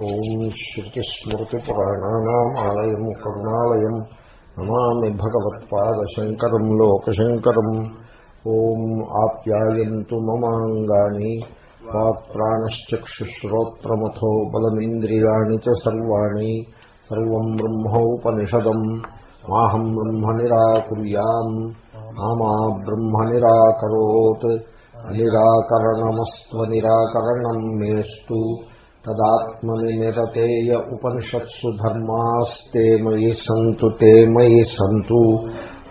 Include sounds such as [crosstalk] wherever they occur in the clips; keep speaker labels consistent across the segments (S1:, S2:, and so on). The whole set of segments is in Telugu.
S1: ఓం శ్రుతిస్మృతిపురాణానామాలయం కరుణాలయం నమామి భగవత్పాదశంకరం లోకశంకరం. ఓం ఆప్యాయంతు మమాంగాని వాక్ప్రాణశ్చక్షుశ్రోత్రమథో బలమింద్రియాణి చ సర్వాణి సర్వం బ్రహ్మోపనిషదం. మాహం బ్రహ్మ నిరాకుర్యాం మామా బ్రహ్మ నిరాకరోత్ అనిరాకరణమస్వ నిరాకరణం మేస్తు. తదాత్మని నిరతేయ ఉపనిషత్సు ధర్మాస్తే మయి సంతు తే మయి సంతు.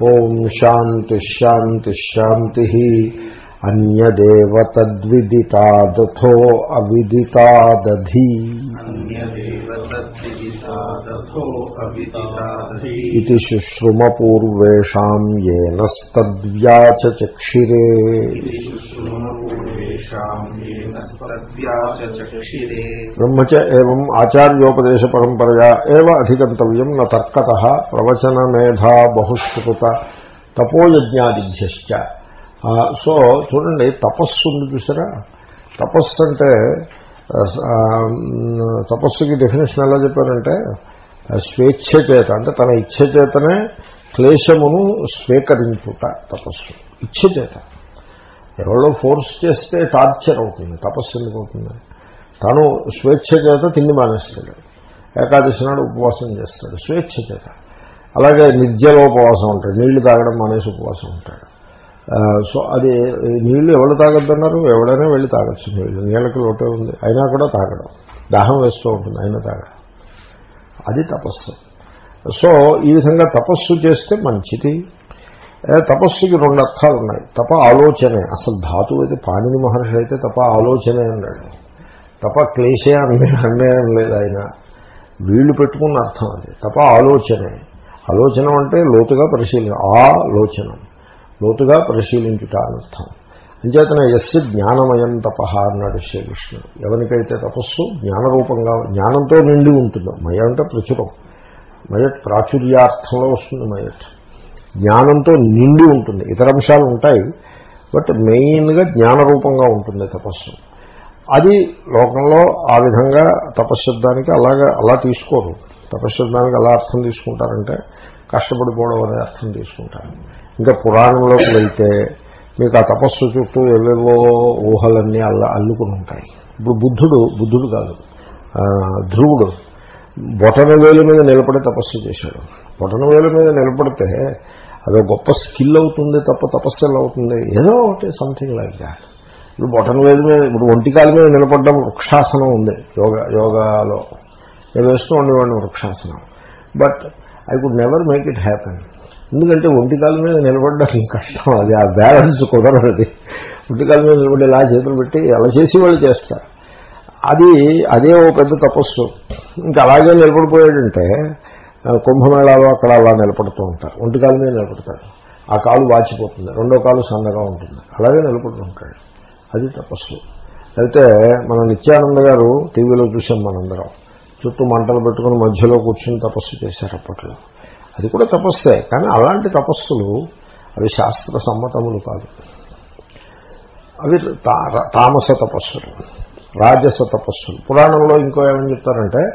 S1: ఓం శాంతి శాంతి శాంతి. అన్యదేవ తద్విదితాదథో అవిదితాదధి. ఇది శుశ్రుమపూర్వేషాం ఏనస్తద్వ్యాచక్షిరే బ్రహ్మచ ఏం ఆచార్యోపదేశ పరంపరయా ఏవ అధిగంతవ్యం న తర్కత ప్రవచన మేధా బహుశ్రుత తపోయజ్ఞాదిభ్యశ్చ సో చూడండి తపస్సు ఉంది చూసారా? తపస్సు అంటే తపస్సుకి డెఫినేషన్ ఎలా చెప్పారంటే స్వేచ్ఛ చేత అంటే తన ఇచ్ఛ చేతనే క్లేశమును స్వీకరించుట తపస్సు. ఇచ్ఛ చేత. ఎవరో ఫోర్స్ చేస్తే టార్చర్ అవుతుంది తపస్సు ఎందుకు అవుతుంది? తను స్వేచ్ఛ చేత తిండి మానేస్తాడు. ఏకాదశి నాడు ఉపవాసం చేస్తాడు స్వేచ్ఛ చేత. అలాగే నిర్జల ఉపవాసం ఉంటాడు నీళ్ళు తాగడం మానేసి ఉపవాసం ఉంటాడు. సో అది నీళ్ళు ఎవరు తాగొద్దన్నారు? ఎవడైనా వెళ్ళి తాగొచ్చు నీళ్ళు. నీళ్ళకి లోటే ఉంది. అయినా కూడా తాగడం. దాహం వేస్తూ ఉంటుంది అయినా తాగడం. అది తపస్సు. సో ఈ విధంగా తపస్సు చేస్తే మంచిది. తపస్సుకి రెండు అర్థాలు ఉన్నాయి. తప ఆలోచనే. అసలు ధాతువు అయితే పాణిని మహర్షి అయితే తప ఆలోచనే అన్నాడు. తప క్లేశే అన్నే అన్యాయం లేదు ఆయన. వీళ్ళు పెట్టుకున్న అర్థం అది. తప ఆలోచనే. ఆలోచన అంటే లోతుగా పరిశీలి ఆలోచనం. లోతుగా పరిశీలించుట అనర్థం అంచేతన ఎస్ జ్ఞానమయం తప అన్నాడు శ్రీకృష్ణుడు. ఎవరికైతే తపస్సు జ్ఞానరూపంగా జ్ఞానంతో నిండి ఉంటుందో. మయ అంటే ప్రచురం. మయట్ ప్రాచుర్యార్థంలో వస్తుంది మయట్. జ్ఞానంతో నిండి ఉంటుంది. ఇతర అంశాలు ఉంటాయి బట్ మెయిన్గా జ్ఞానరూపంగా ఉంటుంది తపస్సు. అది లోకంలో ఆ విధంగా తపశ్శబ్దానికి అలాగా అలా తీసుకోరు. తపశ్శబ్దానికి అలా అర్థం తీసుకుంటారంటే కష్టపడిపోవడం అనే అర్థం తీసుకుంటారు. ఇంకా పురాణంలోకి వెళ్తే మీకు ఆ తపస్సు చుట్టూ ఏవేవో ఊహలన్నీ అల్లా అల్లుకుని ఉంటాయి. ఇప్పుడు బుద్ధుడు బుద్ధుడు కాదు ధ్రువుడు బొటన వేలు మీద నిలబడి తపస్సు చేశాడు. బొటన వేలు మీద నిలబడితే అదో గొప్ప స్కిల్ అవుతుంది తప్ప తపస్సు అవుతుంది? ఏదో ఒకటి సంథింగ్ లైక్ దాట్ ఇప్పుడు బొటన వేది మీద ఇప్పుడు ఒంటికాల మీద నిలబడడం వృక్షాసనం ఉంది యోగా యోగాలో. నేను వేస్తూ ఉండేవాడిని వృక్షాసనం. But I could never make it happen ఎందుకంటే ఒంటికాల మీద నిలబడడం కష్టం? అది ఆ బ్యాలెన్స్ కుదరదు. ఒంటికాల మీద నిలబడి ఇలా చేతులు పెట్టి అలా చేసి వాళ్ళు చేస్తారు? అది అదే ఓ పెద్ద తపస్సు. ఇంకా అలాగే నిలబడిపోయాడంటే కుంభమేళాలో అక్కడ అలా నిలబడుతూ ఉంటారు. ఒంటికాలు మీద నిలబడతాడు. ఆ కాలు వాచిపోతుంది. రెండో కాలు సన్నగా ఉంటుంది. అలాగే నిలబడుతూ ఉంటాడు. అది తపస్సు. అయితే మన నిత్యానంద గారు టీవీలో చూసాం మనందరం. చుట్టూ మంటలు పెట్టుకుని మధ్యలో కూర్చుని తపస్సు చేశారు అప్పట్లో. అది కూడా తపస్సే. కానీ అలాంటి తపస్సులు అవి శాస్త్ర సమ్మతములు కాదు. అవి తామస తపస్సులు రాజస తపస్సులు. పురాణంలో ఇంకో ఏమని చెప్తారంటే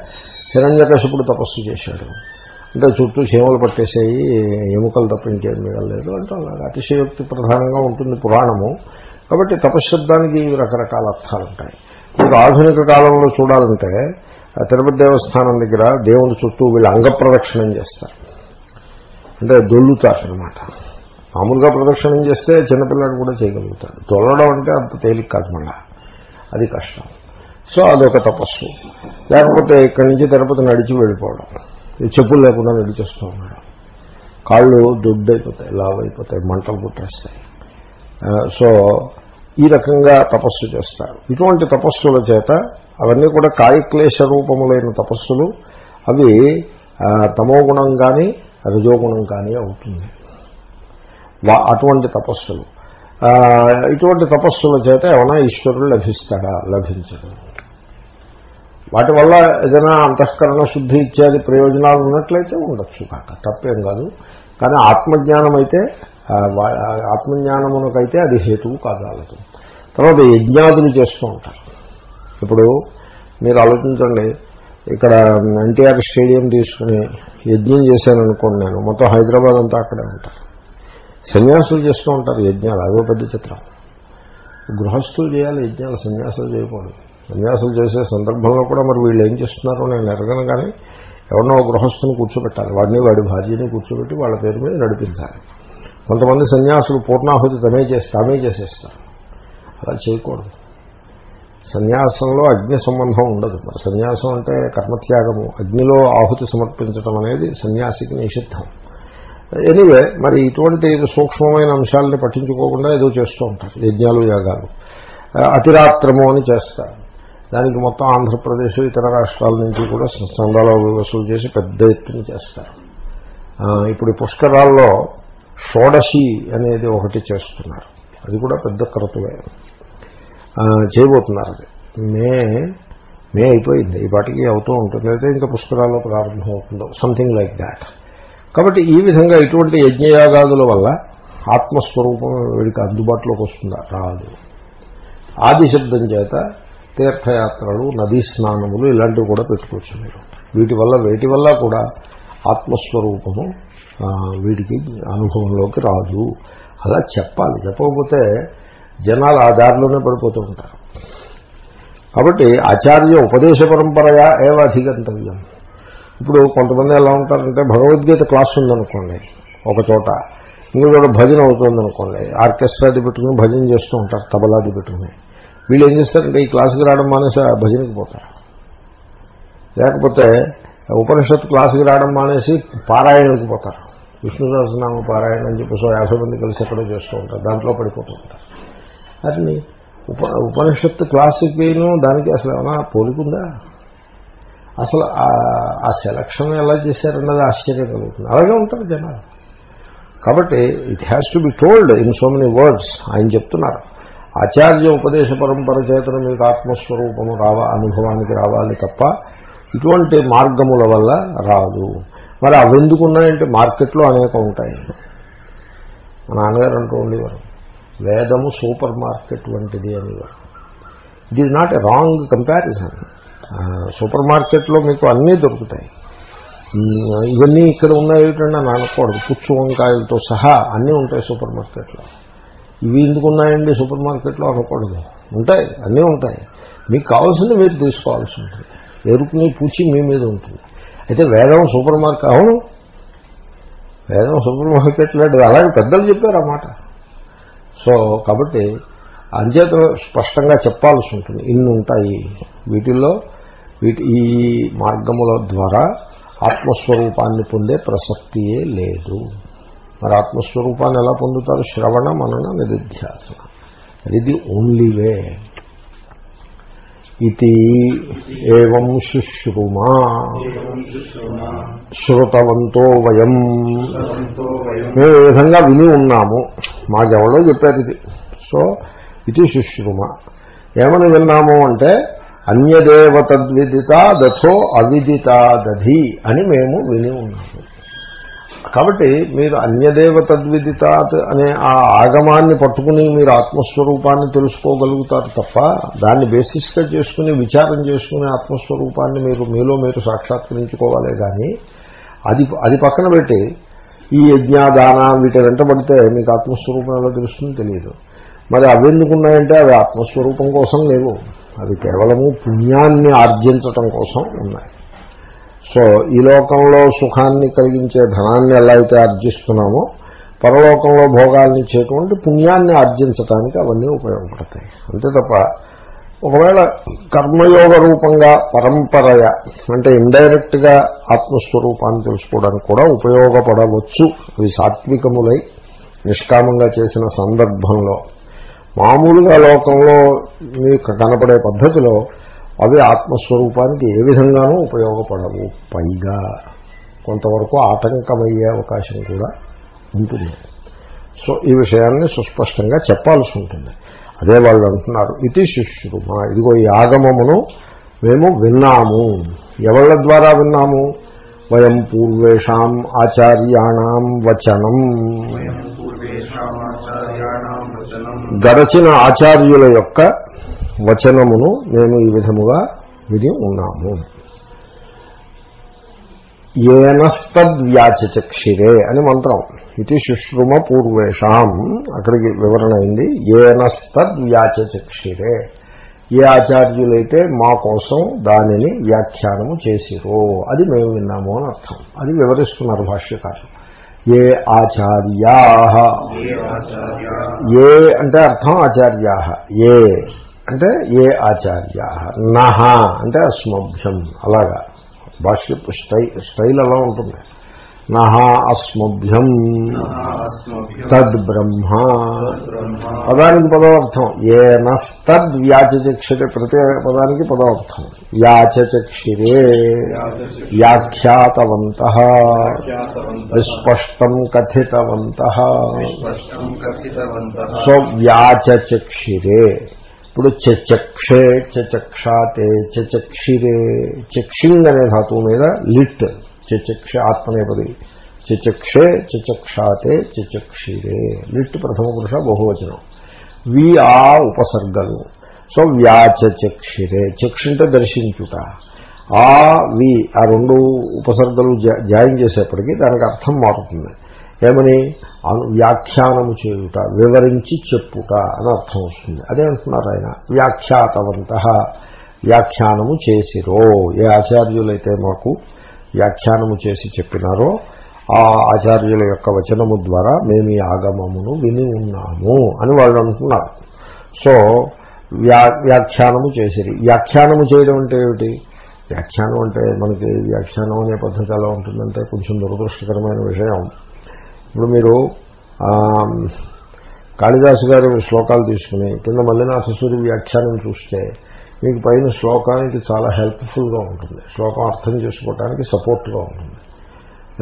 S1: హిరణ్యకశపుడు తపస్సు చేశాడు. అంటే చుట్టూ చీమలు పట్టేసేయి ఎముకలు తప్ప ఇంకేం మిగలేదు అంటే అలాగే అతిశయోక్తి ప్రధానంగా ఉంటుంది పురాణము. కాబట్టి తపశ్శబ్దానికి రకరకాల అర్థాలు ఉంటాయి. మీకు ఆధునిక కాలంలో చూడాలంటే తిరుపతి దేవస్థానం దగ్గర దేవుని చుట్టూ వీళ్ళు అంగప్రదక్షిణం చేస్తారు. అంటే దొల్లుతారు అనమాట మామూలుగా ప్రదక్షిణం చేస్తే చిన్నపిల్లాడు కూడా చేయగలుగుతాడు. దొల్లడం అంటే అంత తేలిక కాదు మళ్ళా. అది కష్టం. సో అదొక తపస్సు. లేకపోతే ఇక్కడి నుంచి తిరుపతి నడిచి వెళ్ళిపోవడం. చెప్పులు లేకుండా నడిచేస్తూ ఉన్నాడు. కాళ్ళు దొడ్డైపోతాయి లావైపోతాయి మంటలు పుట్టేస్తాయి. సో ఈ రకంగా తపస్సు చేస్తారు ఇటువంటి తపస్సుల చేత అవన్నీ కూడా కాయక్లేశ రూపములైన తపస్సులు అవి తమో గుణం కానీ రజోగుణం కానీ అవుతుంది. అటువంటి తపస్సులు. ఇటువంటి తపస్సుల చేత ఏమైనా ఈశ్వరుడు లభిస్తాడా? లభించడం. వాటి వల్ల ఏదైనా అంతఃకరణ శుద్ధి ఇత్యాది ప్రయోజనాలు ఉన్నట్లయితే ఉండొచ్చు కాక తప్పేం కాదు. కానీ ఆత్మజ్ఞానం అయితే ఆత్మజ్ఞానమునకైతే అది హేతువు కాదాలదు తర్వాత యజ్ఞాదులు చేస్తూ ఉంటారు. ఇప్పుడు మీరు ఆలోచించండి ఇక్కడ ఎన్టీఆర్ స్టేడియం తీసుకుని యజ్ఞం చేశాను అనుకోండి నేను మొత్తం హైదరాబాద్ అంతా అక్కడే ఉంటారు. సన్యాసులు చేస్తూ ఉంటారు యజ్ఞాలు అదో పెద్ద చిత్రం. గృహస్థులు చేయాలి యజ్ఞాలు సన్యాసులు చేయకూడదు. సన్యాసులు చేసే సందర్భంలో కూడా మరి వీళ్ళు ఏం చేస్తున్నారో నేను ఎరగను కానీ ఎవరినో గృహస్థుని కూర్చోబెట్టాలి. వాడిని వాడి భార్యని కూర్చోబెట్టి వాళ్ళ పేరు మీద నడిపించాలి. కొంతమంది సన్యాసులు పూర్ణాహుతి తమే చేసి తామే చేసేస్తారు. అలా చేయకూడదు. సన్యాసంలో అగ్ని సంబంధం ఉండదు. మరి సన్యాసం అంటే కర్మత్యాగము. అగ్నిలో ఆహుతి సమర్పించడం అనేది సన్యాసికి నిషిద్ధం. ఎనీవే మరి ఇటువంటి సూక్ష్మమైన అంశాలని పట్టించుకోకుండా ఏదో చేస్తూ ఉంటారు. యజ్ఞాలు యాగాలు. అతిరాత్రము అని చేస్తారు. దానికి మొత్తం ఆంధ్రప్రదేశ్ ఇతర రాష్ట్రాల నుంచి కూడా సంఘాలు వసూలు చేసి పెద్ద ఎత్తున చేస్తారు. ఇప్పుడు పుష్కరాల్లో షోడశి అనేది ఒకటి చేస్తున్నారు. అది కూడా పెద్ద క్రతువే చేయబోతున్నారు అది. మే మే అయిపోయింది. ఈ పాటికి అవుతూ ఉంటుంది. అయితే ఇంకా పుష్కరాల్లో ప్రారంభం అవుతుందో సంథింగ్ లైక్ దాట్ కాబట్టి ఈ విధంగా ఇటువంటి యజ్ఞయాగాదుల వల్ల ఆత్మస్వరూపం వీడికి అందుబాటులోకి వస్తుందా? రాదు. ఆదిశబ్దం చేత తీర్థయాత్రలు నదీ స్నానములు ఇలాంటివి కూడా పెట్టుకోవచ్చు మీరు వీటి వల్ల వేటి వల్ల కూడా ఆత్మస్వరూపము వీడికి అనుభవంలోకి రాదు. అలా చెప్పాలి. చెప్పకపోతే జనాలు ఆ దారిలోనే పడిపోతూ ఉంటారు. కాబట్టి ఆచార్య ఉపదేశ పరంపరగా ఏవ అధిగంతవ్యం. ఇప్పుడు కొంతమంది ఎలా ఉంటారంటే భగవద్గీత క్లాస్ ఉందనుకోండి ఒక చోట. ఇంకో చోట భజన అవుతుందనుకోండి ఆర్కెస్ట్రాది పెట్టుకుని భజన చేస్తూ ఉంటారు తబలాది పెట్టుకుని. వీళ్ళు ఏం చేస్తారంటే ఈ క్లాసుకి రావడం మానేసి భజనకి పోతారు. లేకపోతే ఉపనిషత్ క్లాసుకి రావడం మానేసి పారాయణకి పోతారు. విష్ణు సహస్రనామ పారాయణ అని చెప్పి సో యాభై మంది కలిసి ఎక్కడో చేస్తూ ఉంటారు. దాంట్లో పడిపోతూ ఉంటారు. అది ఉప ఉపనిషత్తు క్లాసుకిను దానికి అసలు ఏమైనా పోలికుందా? అసలు ఆ సెలక్షన్ ఎలా చేశారన్నది ఆశ్చర్యం కలుగుతుంది. అలాగే ఉంటారు జనాలు. కాబట్టి it has to be told in so many words. ఆయన చెప్తున్నారు. ఆచార్య ఉపదేశ పరంపర చేతను మీకు ఆత్మస్వరూపము రావా అనుభవానికి రావాలి తప్ప ఇటువంటి మార్గముల వల్ల రాదు. మరి అవి ఎందుకున్నాయంటే మార్కెట్లో అనేక ఉంటాయి. మా నాన్నగారు అంటూ ఉండేవారు వేదము సూపర్ మార్కెట్ వంటిది అనేవారు. It is not a wrong comparison super మార్కెట్లో మీకు అన్నీ దొరుకుతాయి. ఇవన్నీ ఇక్కడ ఉన్నాయి ఏమిటంటే అని అనకూడదు పుచ్చు వంకాయలతో సహా అన్నీ ఉంటాయి సూపర్ మార్కెట్లో. ఇవి ఎందుకు ఉన్నాయండి సూపర్ మార్కెట్లో అనకూడదు. ఉంటాయి అన్నీ ఉంటాయి. మీకు కావాల్సింది మీరు తీసుకోవాల్సి ఉంటుంది. ఎరుకుని పూచి మీ మీద ఉంటుంది. అయితే వేదం సూపర్ మార్కెట్ అవును. వేదం సూపర్ మార్కెట్లో అలాగే పెద్దలు చెప్పారు అన్నమాట సో కాబట్టి అంచేత స్పష్టంగా చెప్పాల్సి ఉంటుంది. ఇన్ని ఉంటాయి. వీటిల్లో వీటి ఈ మార్గముల ద్వారా ఆత్మస్వరూపాన్ని పొందే ప్రసక్తియే లేదు. మరి ఆత్మస్వరూపాన్ని ఎలా పొందుతారు? శ్రవణ మనన నిధిధ్యాసన ఇది ఓన్లీ వే. ఇది ఏం శుశ్రుమా. శ్రుతవంతో వయం. మేము ఏ విధంగా విని ఉన్నాము? మాకెవడో చెప్పారు ఇది. సో ఇది శుశ్రుమ. ఏమని విన్నాము అంటే అన్యదేవ తద్విదిత దథో అవిదిత దధి అని మేము విని ఉన్నాము. కాబట్టి మీరు అన్యదేవ తద్విదితాత్ అనే ఆ ఆగమాన్ని పట్టుకుని మీరు ఆత్మస్వరూపాన్ని తెలుసుకోగలుగుతారు తప్ప దాన్ని బేసిస్గా చేసుకుని విచారం చేసుకుని ఆత్మస్వరూపాన్ని మీరు మీలో మీరు సాక్షాత్కరించుకోవాలి కానీ అది అది పక్కన పెట్టి ఈ యజ్ఞాదాన వీటి వెంటబడితే మీకు ఆత్మస్వరూపం ఎలా తెలుస్తుంది తెలియదు. మరి అవి ఎందుకున్నాయంటే అవి ఆత్మస్వరూపం కోసం లేవు. అవి కేవలము పుణ్యాన్ని ఆర్జించటం కోసం ఉన్నాయి. సో ఈ లోకంలో సుఖాన్ని కలిగించే ధనాన్ని ఎలా అయితే ఆర్జిస్తున్నామో పరలోకంలో భోగాల్ని ఇచ్చేటువంటి పుణ్యాన్ని ఆర్జించటానికి అవన్నీ ఉపయోగపడతాయి. అంతే తప్ప ఒకవేళ కర్మయోగ రూపంగా పరంపరయ అంటే ఇండైరెక్ట్గా ఆత్మస్వరూపాన్ని తెలుసుకోవడానికి కూడా ఉపయోగపడవచ్చు. అది సాత్వికములై నిష్కామంగా చేసిన సందర్భంలో. మామూలుగా లోకంలో మీకు కనపడే పద్ధతిలో అవి ఆత్మస్వరూపానికి ఏ విధంగానూ ఉపయోగపడవు. పైగా కొంతవరకు ఆటంకమయ్యే అవకాశం కూడా ఉంటుంది. సో ఈ విషయాన్ని సుస్పష్టంగా చెప్పాల్సి ఉంటుంది. అదే వాళ్ళు అంటున్నారు ఇది శిష్యుమా ఇదిగో ఈ ఆగమమును మేము విన్నాము. ఎవళ్ళ ద్వారా విన్నాము? వయం పూర్వేషాం ఆచార్యాణం వచనం. గడచిన ఆచార్యుల యొక్క వచనమును మేము ఈ విధముగా విని ఉన్నాము. ఏనస్తద్వ్యాచచక్షిరే అని మంత్రం. ఇది శుశ్రుమ పూర్వేషాం అక్కడికి వివరణ అయింది. ఏనస్తద్వ్యాచచక్షిరే ఏ ఆచార్యులైతే మా కోసం దానిని వ్యాఖ్యానము చేసిరో అది మేము విన్నాము అని అర్థం. అది వివరిస్తున్నారు భాష్యకారులు. ఏ ఆచార్యా? ఏ అంటే అర్థం ఆచార్యా. ఏ అంటే ఏ ఆచార్యా? నహ అంటే అస్మభ్యం. అలాగా. భాష్య స్టై స్టైల్ అలా ఉంటుంది. నహ అస్మభ్యం. తద్ బ్రహ్మ. పదానికి పదవర్థం ఏ నస్తద్ వ్యాచచక్షిరే. ప్రతి పదానికి పదవర్థం వ్యాచచక్షిరే. వ్యాఖ్యాతవంత. విస్పష్టం కథితవంత. సో వ్యాచచక్షిరే ఇప్పుడు చక్షే చక్షాతే చక్షిరే చక్షింగ్ అనే ధాతువు మీద లిట్ చక్ష ఆత్మనేపది. చక్షే చక్షాతే చక్షిరే లిట్ ప్రథమ పురుష బహువచనం. వి ఆ ఉపసర్గలు. సో వ్యాచక్షిరే చక్షి దర్శించుట. ఆ వి ఆ రెండు ఉపసర్గలు జాయిన్ చేసేప్పటికీ దానికి అర్థం మారుతుంది. ఏమని? వ్యాఖ్యానము చేయుట వివరించి చెప్పుట అని అర్థం వస్తుంది. అదే అంటున్నారు ఆయన. వ్యాఖ్యాతవంత వ్యాఖ్యానము చేసిరో. ఏ ఆచార్యులైతే మాకు వ్యాఖ్యానము చేసి చెప్పినారో ఆ ఆచార్యుల యొక్క వచనము ద్వారా మేము ఈ ఆగమమును విని ఉన్నాము అని వాళ్ళు అంటున్నారు. సో వ్యా వ్యాఖ్యానము చేసిరి. వ్యాఖ్యానము చేయడం అంటే ఏమిటి? వ్యాఖ్యానం అంటే మనకి వ్యాఖ్యానం అనే పద్ధతి ఎలా ఉంటుందంటే కొంచెం దురదృష్టకరమైన విషయం. ఇప్పుడు మీరు కాళిదాసు గారి శ్లోకాలు తీసుకుని కింద మల్లినాథ సూర్య వ్యాఖ్యానం చూస్తే మీకు పైన శ్లోకానికి చాలా హెల్ప్ఫుల్గా ఉంటుంది. శ్లోకం అర్థం చేసుకోవటానికి సపోర్ట్గా ఉంటుంది.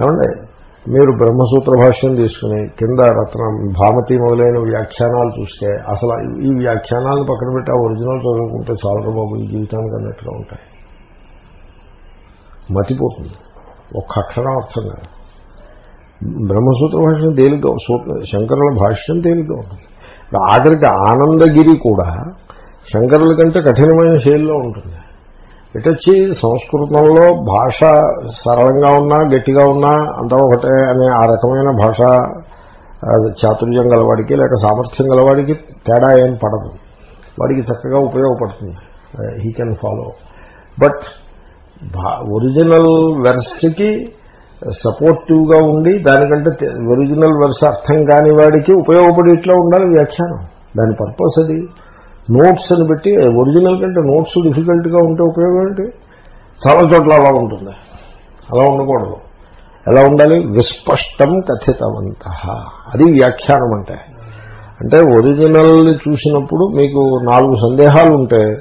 S1: ఏమండి? మీరు బ్రహ్మసూత్ర భాష్యం తీసుకుని కింద రత్నం భామతి మొదలైన వ్యాఖ్యానాలు చూస్తే అసలు ఈ వ్యాఖ్యానాలను పక్కన పెట్టి ఆ ఒరిజినల్ చదువుకుంటే చాలా బాబు ఈ జీవితానికి అన్నట్టుగా ఉంటాయి. మతిపోతుంది. ఒక్క అక్షరం అర్థం కాదు. బ్రహ్మసూత్ర భాష్యం తేలిగ్గా శంకరుల భాష్యం తేలిగ్గా ఉంటుంది. ఆఖరికి ఆనందగిరి కూడా శంకరుల కంటే కఠినమైన శైలిలో ఉంటుంది. ఇటొచ్చి సంస్కృతంలో భాష సరళంగా ఉన్నా గట్టిగా ఉన్నా అంతా ఒకటే అనే ఆ రకమైన భాష చాతుర్యం గలవాడికి లేక సామర్థ్యం గలవాడికి తేడా ఏం పడదు. వాడికి చక్కగా ఉపయోగపడుతుంది. He can follow but original వెర్స్కి సపోర్టివ్గా ఉండి దానికంటే ఒరిజినల్ వెర్స్ అర్థం కాని వాడికి ఉపయోగపడేట్లా ఉండాలి వ్యాఖ్యానం. దాని పర్పస్ అది. నోట్స్ అని పెట్టి ఒరిజినల్ కంటే నోట్స్ డిఫికల్ట్గా ఉంటే ఉపయోగం ఏంటి? చాలా చోట్ల అలా ఉంటుంది. అలా ఉండకూడదు. ఎలా ఉండాలి? విస్పష్టం కథితవంత. అది వ్యాఖ్యానం అంటే. అంటే ఒరిజినల్ని చూసినప్పుడు మీకు నాలుగు సందేహాలు ఉంటే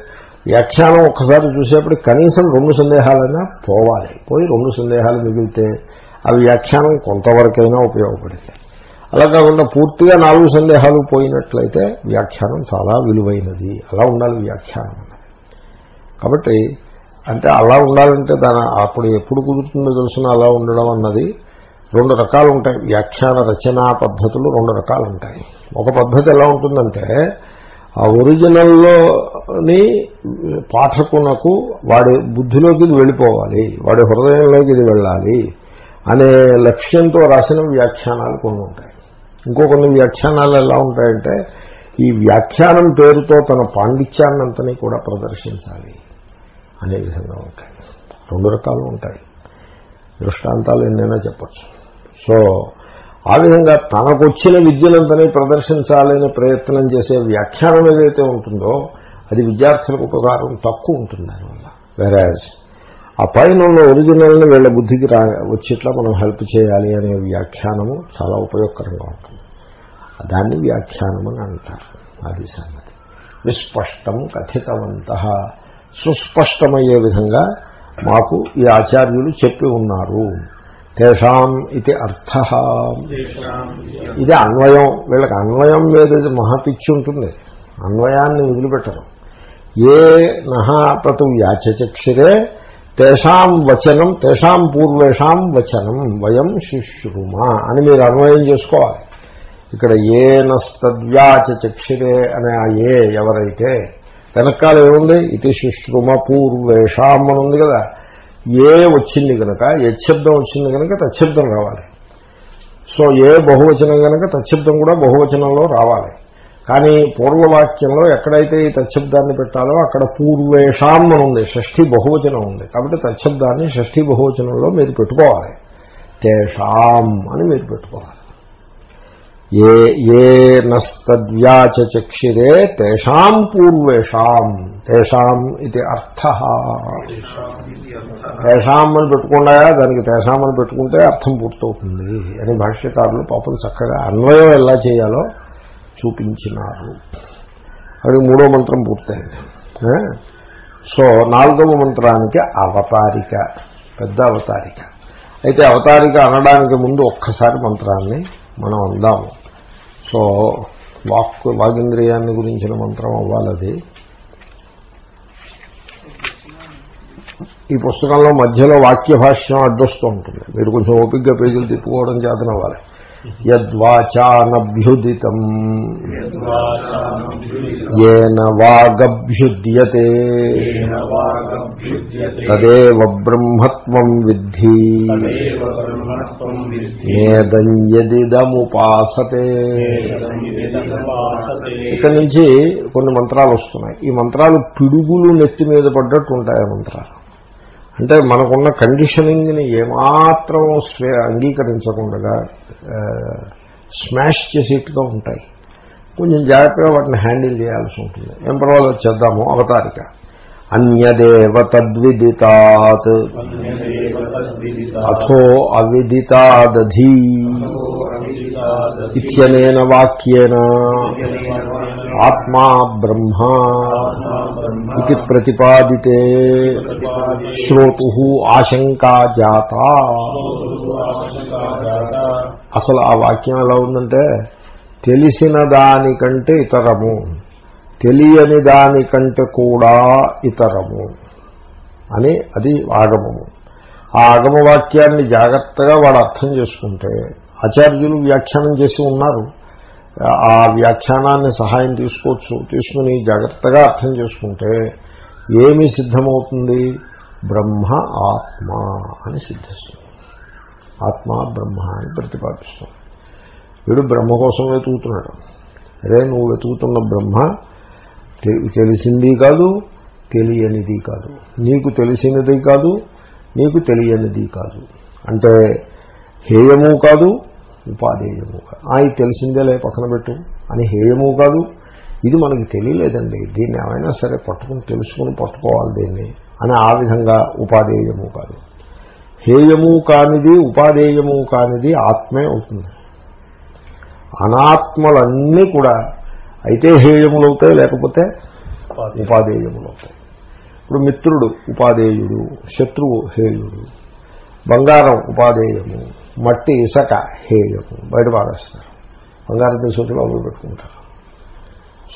S1: వ్యాఖ్యానం ఒక్కసారి చూసేప్పుడు కనీసం రెండు సందేహాలైనా పోవాలి. పోయి రెండు సందేహాలు మిగిలితే ఆ వ్యాఖ్యానం కొంతవరకైనా ఉపయోగపడింది. అలా కాకుండా పూర్తిగా నాలుగు సందేహాలు పోయినట్లయితే వ్యాఖ్యానం చాలా విలువైనది. అలా ఉండాలి వ్యాఖ్యానం కాబట్టి అంటే అలా ఉండాలంటే దాని అప్పుడు ఎప్పుడు కుదురుతుందో తెలిసిన అలా ఉండడం అన్నది రెండు రకాలు ఉంటాయి వ్యాఖ్యాన రచనా పద్ధతులు రెండు రకాలు ఉంటాయి ఒక పద్ధతి ఎలా ఉంటుందంటే ఆ ఒరిజినల్లోని పాఠకునకు వాడి బుద్ధిలోకి ఇది వెళ్ళిపోవాలి వాడి హృదయంలోకి ఇది వెళ్ళాలి అనే లక్ష్యంతో రాసిన వ్యాఖ్యానాలు కొన్ని ఉంటాయి. ఇంకో కొన్ని వ్యాఖ్యానాలు ఎలా ఉంటాయంటే ఈ వ్యాఖ్యానం పేరుతో తన పాండిత్యాన్నంతని కూడా ప్రదర్శించాలి అనే విధంగా ఉంటాయి. రెండు రకాలు ఉంటాయి. దృష్టాంతాలు ఎన్నైనా చెప్పచ్చు. సో ఆ విధంగా తనకొచ్చిన విద్యలంతని ప్రదర్శించాలని ప్రయత్నం చేసే వ్యాఖ్యానం ఏదైతే ఉంటుందో అది విద్యార్థులకు ఉపకారం తక్కువ ఉంటుంది దానివల్ల. వెరాజ్ ఆ పైన ఉన్న ఒరిజినల్ని వీళ్ళ బుద్ధికి రా వచ్చేట్లా మనం హెల్ప్ చేయాలి అనే వ్యాఖ్యానము చాలా ఉపయోగకరంగా ఉంటుంది. దాన్ని వ్యాఖ్యానం అని అంటారు. అది సంగతి. విస్పష్టం కథితవంత. సుస్పష్టమయ్యే విధంగా మాకు ఈ ఆచార్యులు చెప్పి ఉన్నారు. తేషాం ఇది అర్థ. ఇది అన్వయం వీళ్ళకి అన్వయం మీద మహాపిచ్చి ఉంటుంది. అన్వయాన్ని వదిలిపెట్టరు. ఏ నహా వ్యాచచక్షురే తేషాం వచనం తేషాం పూర్వేషాం వచనం వయం శుశ్రుమ అని మీరు అన్వయం చేసుకోవాలి. ఇక్కడ ఏ నస్తద్వ్యాచక్షిరే అనే ఆ ఏ ఎవరైతే వెనకాల ఏముంది? ఇది శుశ్రుమ పూర్వేషాం అని ఉంది కదా. ఏ వచ్చింది కనుక యశబ్దం వచ్చింది కనుక తచ్చబ్దం రావాలి. సో ఏ బహువచనం కనుక తచ్చబ్దం కూడా బహువచనంలో రావాలి. కానీ పూర్వవాక్యంలో ఎక్కడైతే ఈ తచ్చబ్దాన్ని పెట్టాలో అక్కడ పూర్వేషాం ఉంది షష్ఠీ బహువచనం ఉంది. కాబట్టి తచ్చబ్దాన్ని షష్ఠీ బహువచనంలో మీరు పెట్టుకోవాలి. తేషాం అని మీరు పెట్టుకోవాలి. ఏ ఏ నస్తద్వ్యాచక్షిరే తేషాం పూర్వేషాం. తేషాం ఇది అర్థ. తేషాం అని పెట్టుకుండా దానికి తేషాం అని పెట్టుకుంటే అర్థం పూర్తవుతుంది అని భాష్యకారులు పాపం చక్కగా అన్వయం ఎలా చేయాలో చూపించినారు. అది మూడో మంత్రం పూర్తయింది. సో నాలుగవ మంత్రానికి అవతారిక పెద్ద అవతారిక. అయితే అవతారిక అనడానికి ముందు ఒక్కసారి మంత్రాన్ని మనం అందాము. సో వాక్ వాగింద్రియాన్ని గురించిన మంత్రం అవ్వాలది. ఈ పుస్తకంలో మధ్యలో వాక్య భాష్యం అడ్డొస్తూ ఉంటుంది. మీరు కొంచెం ఓపిక్గా పేజీలు తిప్పుకోవడం చేతనవ్వాలి. యద్వాచానభ్యుదితం. ఏన వాగభ్యుద్యతే. తదేవ బ్రహ్మత్వం విద్ధి. నేదంయదిదముపాసతే ఇక్కడి నుంచి కొన్ని మంత్రాలు వస్తున్నాయి. ఈ మంత్రాలు పిడుగులు నెత్తి మీద పడ్డట్టు ఉంటాయి మంత్రాలు. అంటే మనకున్న కండిషనింగ్ని ఏమాత్రం స్వే అంగీకరించకుండా స్మాష్ చేసేట్టుగా ఉంటాయి. కొంచెం జాగ్రత్తగా వాటిని హ్యాండిల్ చేయాల్సి ఉంటుంది. ఏం పర్వాలేదు చేద్దాము. అవతారిక. అన్యదేవ తద్విదితాత్ అథో అవిదితాదధీ. ఇత్యనేన వాక్యేన ఆత్మా బ్రహ్మ ఇది ప్రతిపాదితే శ్రోతు ఆశంకా జాత అసలు ఆ వాక్యం ఎలా ఉందంటే తెలిసిన దానికంటే ఇతరము తెలియని దానికంటే కూడా ఇతరము అని అది ఆగమము. ఆ ఆగమ వాక్యాన్ని జాగ్రత్తగా వాడు అర్థం చేసుకుంటే ఆచార్యులు వ్యాఖ్యానం చేసి ఉన్నారు. ఆ వ్యాఖ్యానాన్ని సహాయం తీసుకోవచ్చు. తీసుకుని జాగ్రత్తగా అర్థం చేసుకుంటే ఏమి సిద్ధమవుతుంది? బ్రహ్మ ఆత్మ అని సిద్ధిస్తుంది. ఆత్మ బ్రహ్మ అని ప్రతిపాదిస్తుంది. వీడు బ్రహ్మ కోసం వెతుకుతున్నాడు. అరే నువ్వు వెతుకుతున్న బ్రహ్మ తెలిసింది కాదు తెలియనిది కాదు. నీకు తెలిసినది కాదు నీకు తెలియనిది కాదు. అంటే హేయము కాదు ఉపాధేయము. కాదు ఆ ఇది తెలిసిందేలే పక్కన పెట్టు. అని హేయము కాదు. ఇది మనకి తెలియలేదండి. దీన్ని ఏమైనా సరే పట్టుకుని తెలుసుకుని పట్టుకోవాలి దీన్ని. అని ఆ విధంగా ఉపాధేయము కాదు. హేయము కానిది ఉపాధేయము కానిది ఆత్మే అవుతుంది. అనాత్మలన్నీ కూడా అయితే హేయములవుతాయి లేకపోతే ఉపాధేయములవుతాయి. ఇప్పుడు మిత్రుడు ఉపాధేయుడు శత్రువు హేయుడు. బంగారం ఉపాధేయము. మట్టి ఇసక హేయము బయట పారేస్తారు. బంగారం తీసుకొచ్చి లోపల పెట్టుకుంటారు.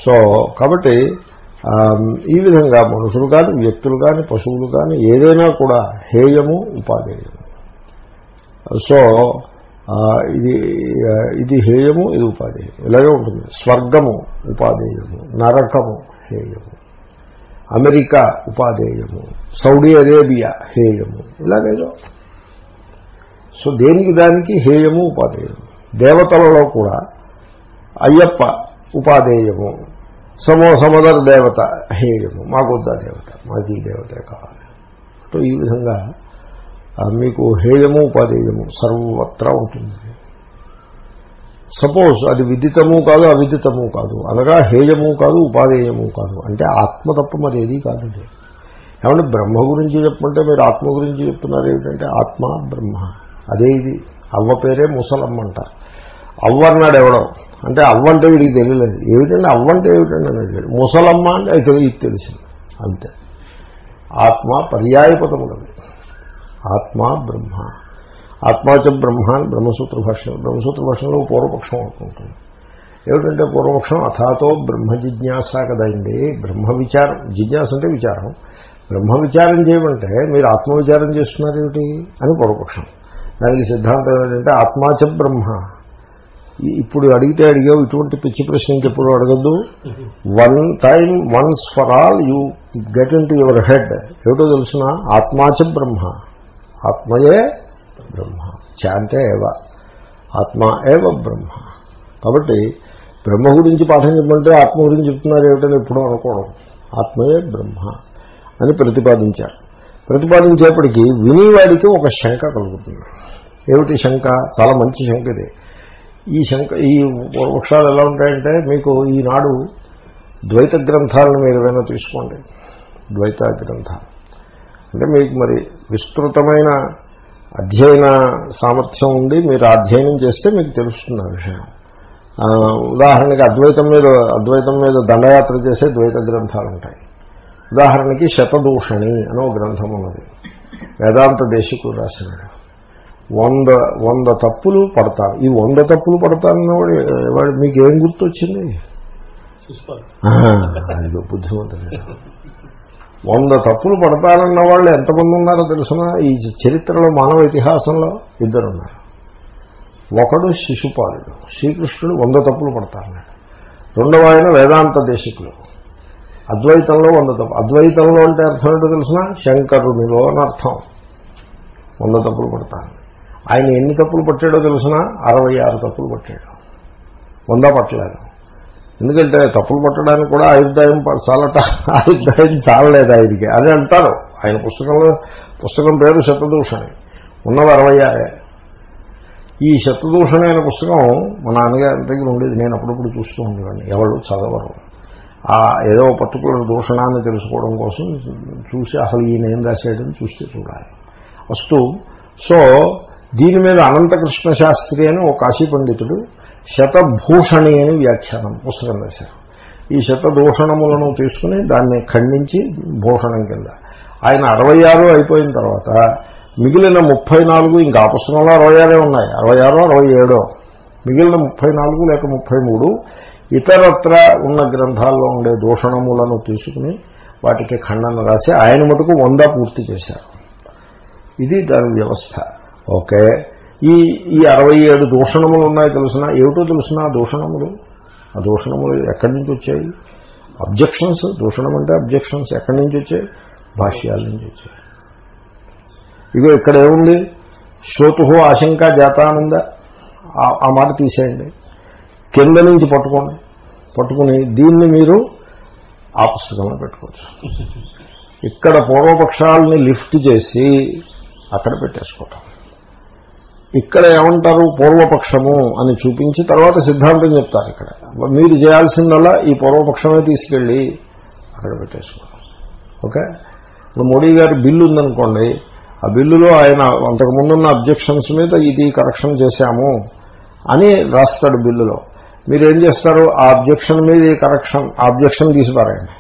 S1: సో కాబట్టి ఈ విధంగా మనుషులు కానీ వ్యక్తులు కానీ పశువులు కానీ ఏదైనా కూడా హేయము ఉపాధేయము. సో ఇది ఇది హేయము ఇది ఉపాధేయము. ఇలాగే ఉంటుంది. స్వర్గము ఉపాధేయము. నరకము హేయము. అమెరికా ఉపాధేయము. సౌదీ అరేబియా హేయము. ఇలాగేదో సో దేనికి దానికి హేయము ఉపాధేయము. దేవతలలో కూడా అయ్యప్ప ఉపాధేయము సమో సమదర దేవత హేయము. మాకొద్దా దేవత? మాకు ఈ దేవతే కావాలి. సో ఈ విధంగా మీకు హేయము ఉపాధేయము సర్వత్రా ఉంటుంది. సపోజ్ అది విదితము కాదు అవిదితము కాదు. అనగా హేయము కాదు ఉపాధేయము కాదు. అంటే ఆత్మ తప్ప మరి ఏది కాదు ఏమంటే బ్రహ్మ గురించి చెప్పమంటే మీరు ఆత్మ గురించి చెప్తున్నారు ఏమిటంటే ఆత్మ బ్రహ్మ. అదే ఇది. అవ్వ పేరే ముసలమ్మ అంటారు అవ్వ అన్నాడు ఎవడో. అంటే అవ్వ అంటే వీడికి తెలియలేదు. ఏమిటంటే అవ్వ అంటే ఏమిటండి అని అడిగాడు. ముసలమ్మ అంటే అది తెలియదు తెలిసింది. అంతే. ఆత్మ పర్యాయపదములది ఆత్మ బ్రహ్మ. ఆత్మాచ బ్రహ్మ అని బ్రహ్మసూత్ర భాషలో బ్రహ్మసూత్ర భాషలో పూర్వపక్షం అనుకుంటుంది. ఏమిటంటే పూర్వపక్షం అథాతో బ్రహ్మ జిజ్ఞాస కదండి బ్రహ్మ విచారం. జిజ్ఞాస అంటే విచారం. బ్రహ్మ విచారం చేయమంటే మీరు ఆత్మవిచారం చేస్తున్నారు ఏమిటి అని పూర్వపక్షం. దానికి సిద్ధాంతం ఏంటంటే ఆత్మాచ బ్రహ్మ. ఇప్పుడు అడిగితే అడిగావు ఇటువంటి పిచ్చి ప్రశ్న ఇంకెప్పుడు అడగద్దు. One time once for all you get into your head ఏమిటో తెలుసిన? ఆత్మాచ బ్రహ్మ. ఆత్మయే బ్రహ్మ. చ అంటే ఏవ. ఆత్మ ఏవ బ్రహ్మ. కాబట్టి బ్రహ్మ గురించి పాఠం చెప్పమంటే ఆత్మ గురించి చెప్తున్నారు ఏమిటని ఎప్పుడూ అనుకోవడం. ఆత్మయే బ్రహ్మ అని ప్రతిపాదించారు. ప్రతిపాదించేప్పటికీ వినేవాడికి ఒక శంక కలుగుతుంది. ఏమిటి శంక? చాలా మంచి శంక ఇది. ఈ శంక ఈ వృక్షాలు ఎలా ఉంటాయంటే మీకు ఈనాడు ద్వైత గ్రంథాలను మీరు ఏమైనా తీసుకోండి. ద్వైత గ్రంథాలు. అంటే మీకు మరి విస్తృతమైన అధ్యయన సామర్థ్యం ఉండి మీరు అధ్యయనం చేస్తే మీకు తెలుస్తుంది ఆ విషయం. ఉదాహరణకి అద్వైతం మీద అద్వైతం మీద దండయాత్ర చేసే ద్వైత గ్రంథాలు ఉంటాయి. ఉదాహరణకి శతదూషణి అనే ఒక గ్రంథం ఉన్నది. వేదాంత దేశికుడు రాసినాడు. వంద వంద తప్పులు పడతారు. ఈ వంద తప్పులు పడతారన్న వాడు మీకు ఏం గుర్తొచ్చింది అది బుద్ధిమంతుడు. వంద తప్పులు పడతారన్న వాళ్ళు ఎంతమంది ఉన్నారో తెలుసిన? ఈ చరిత్రలో మానవ ఇతిహాసంలో ఇద్దరున్నారు. ఒకడు శిశుపాలుడు శ్రీకృష్ణుడు వంద తప్పులు పడతారన్నాడు. రెండవ ఆయన వేదాంత దేశికులు అద్వైతంలో వంద తప్పు. అద్వైతంలో అంటే అర్థం ఏంటో తెలిసిన? శంకరునిలో అని అర్థం. వంద తప్పులు పడతాను ఆయన ఎన్ని తప్పులు పట్టాడో తెలిసిన? అరవై ఆరు తప్పులు పట్టాడు. వంద పట్టలేదు. ఎందుకంటే తప్పులు పట్టడానికి కూడా ఆయుర్దాయం చాలట ఆయుర్దాయం చాలలేదు ఆయనకి. అని అంటారు. ఆయన పుస్తకంలో పుస్తకం పేరు శతదూషణి. ఉన్నది అరవై ఆరే. ఈ శతదూషణి అనే పుస్తకం మా నాన్నగారి దగ్గర ఉండేది. నేను అప్పుడప్పుడు చూస్తూ ఉండేవాడిని. ఎవరు చదవరు. ఏదో పర్టికులర్ దూషణాన్ని తెలుసుకోవడం కోసం చూసి అసలు ఈయన ఏం రాశాడని చూస్తే చూడాలి. వస్తూ సో దీని మీద అనంతకృష్ణ శాస్త్రి అని ఒక కాశీ పండితుడు శతభూషణి అని వ్యాఖ్యానం పుస్తకం రాశారు. ఈ శతదూషణములను తీసుకుని దాన్ని ఖండించి భూషణం కింద. ఆయన అరవై ఆరు అయిపోయిన తర్వాత మిగిలిన ముప్పై నాలుగు ఇంకా ఆ పుస్తకంలో అరవై ఆరే ఉన్నాయి. అరవై ఆరో అరవై ఏడో మిగిలిన ముప్పై నాలుగు లేక ముప్పై మూడు ఇతరత్ర ఉన్న గ్రంథాల్లో ఉండే దూషణములను తీసుకుని వాటికి ఖండన రాసి ఆయన మటుకు వంద పూర్తి చేశారు. ఇది దాని వ్యవస్థ. ఓకే. ఈ ఈ అరవై ఏడు దూషణములు ఉన్నాయి తెలుసిన? ఏమిటో తెలుసిన దూషణములు? ఆ దూషణములు ఎక్కడి నుంచి వచ్చాయి? అబ్జెక్షన్స్ దూషణం అంటే అబ్జెక్షన్స్ ఎక్కడి నుంచి వచ్చాయి? భాష్యాల నుంచి వచ్చాయి. ఇగో ఇక్కడ ఏముంది? శ్రోతు ఆశంక జాతానంద. ఆ మాట తీసేయండి. కింద నుంచి పట్టుకోండి. పట్టుకుని దీన్ని మీరు ఆ పుస్తకంలో పెట్టుకోవచ్చు. ఇక్కడ పూర్వపక్షాలని లిఫ్ట్ చేసి అక్కడ పెట్టేసుకోవటం. ఇక్కడ ఏమంటారు పూర్వపక్షము అని చూపించి తర్వాత సిద్ధాంతం చెప్తారు ఇక్కడ. మీరు చేయాల్సిందల్లా ఈ పూర్వపక్షమే తీసుకెళ్ళి అక్కడ పెట్టేసుకోవడం ఓకే? ఇప్పుడు మోడీ గారి బిల్లు ఉందనుకోండి ఆ బిల్లులో ఆయన అంతకుముందున్న అబ్జెక్షన్స్ మీద ఇది కరెక్షన్ చేశాము అని రాస్తాడు బిల్లులో. మీరు ఏం చేస్తారు? ఆ అబ్జెక్షన్ మీద ఈ కరెక్షన్ అబ్జెక్షన్ తీసిపారండి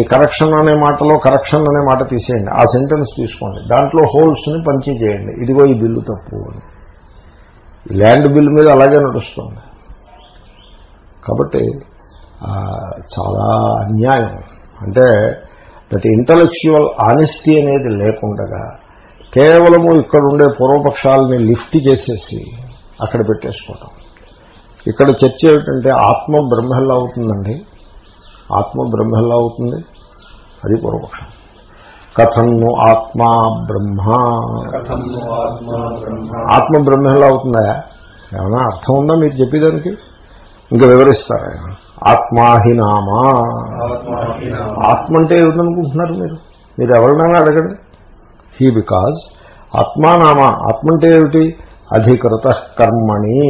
S1: ఈ కరెక్షన్ అనే మాటలో కరెక్షన్ అనే మాట తీసేయండి. ఆ సెంటెన్స్ తీసుకోండి. దాంట్లో హోల్స్ని పంచి చేయండి. ఇదిగో ఈ బిల్లు తప్పు అని. ల్యాండ్ బిల్ మీద అలాగే నడుస్తుంది. కాబట్టి చాలా అన్యాయం. అంటే దట్ ఇంటలెక్చువల్ ఆనెస్టీ అనేది లేకుండా కేవలము ఇక్కడ ఉండే పూర్వపక్షాలని లిఫ్ట్ చేసేసి అక్కడ పెట్టేసుకోవటం. ఇక్కడ చర్చ ఏమిటంటే ఆత్మ బ్రహ్మల్లా అవుతుందండి. ఆత్మ బ్రహ్మల్లా అవుతుంది. అది పూర్వపక్షం. కథన్ను ఆత్మ బ్రహ్మ. ఆత్మ బ్రహ్మల్లా అవుతుందా? ఏమైనా అర్థం ఉందా మీరు చెప్పేదానికి? ఇంకా వివరిస్తారు? ఆయన ఆత్మాహినామా ఆత్మ అంటే ఏమిటనుకుంటున్నారు మీరు? మీరు ఎవరినైనా అడగండి. హీ బికాజ్ ఆత్మానామా ఆత్మ అంటే ఏమిటి? అధికృత కర్మణి.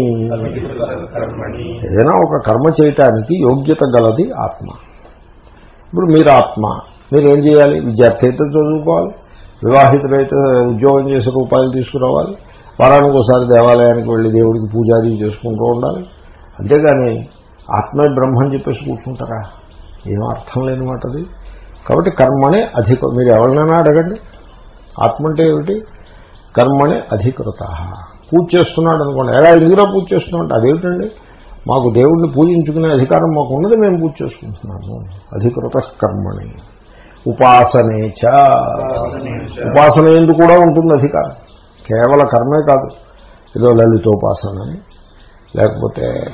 S1: ఏదైనా ఒక కర్మ చేయటానికి యోగ్యత గలది ఆత్మ. ఇప్పుడు మీరు ఆత్మ మీరేం చేయాలి? విద్యార్థి అయితే చదువుకోవాలి వివాహితులైతే ఉద్యోగం చేసే రూపాయలు తీసుకురావాలి వారానికి ఒకసారి దేవాలయానికి వెళ్ళి దేవుడికి పూజాది చేసుకుంటూ ఉండాలి. అంతేగాని ఆత్మే బ్రహ్మ చెప్పేసి కూర్చుంటారా? ఏం అర్థం లేని అది. కాబట్టి కర్మనే అధిక మీరు ఎవరినైనా అడగండి. ఆత్మ అంటే ఏమిటి? కర్మనే అధికృత. పూజ చేస్తున్నాడు అనుకోండి. ఎలా ఎందుకురా పూజ చేస్తున్నాడు? అదేమిటండి? మాకు దేవుడిని పూజించుకునే అధికారం మాకు ఉన్నది మేము పూజ చేసుకుంటున్నాము. అధికృత కర్మని ఉపాసనేచ ఉపాసన ఎందుకు కూడా ఉంటుంది అధికారం. కేవల కర్మే కాదు. ఏదో లలితోపాసన అని లేకపోతే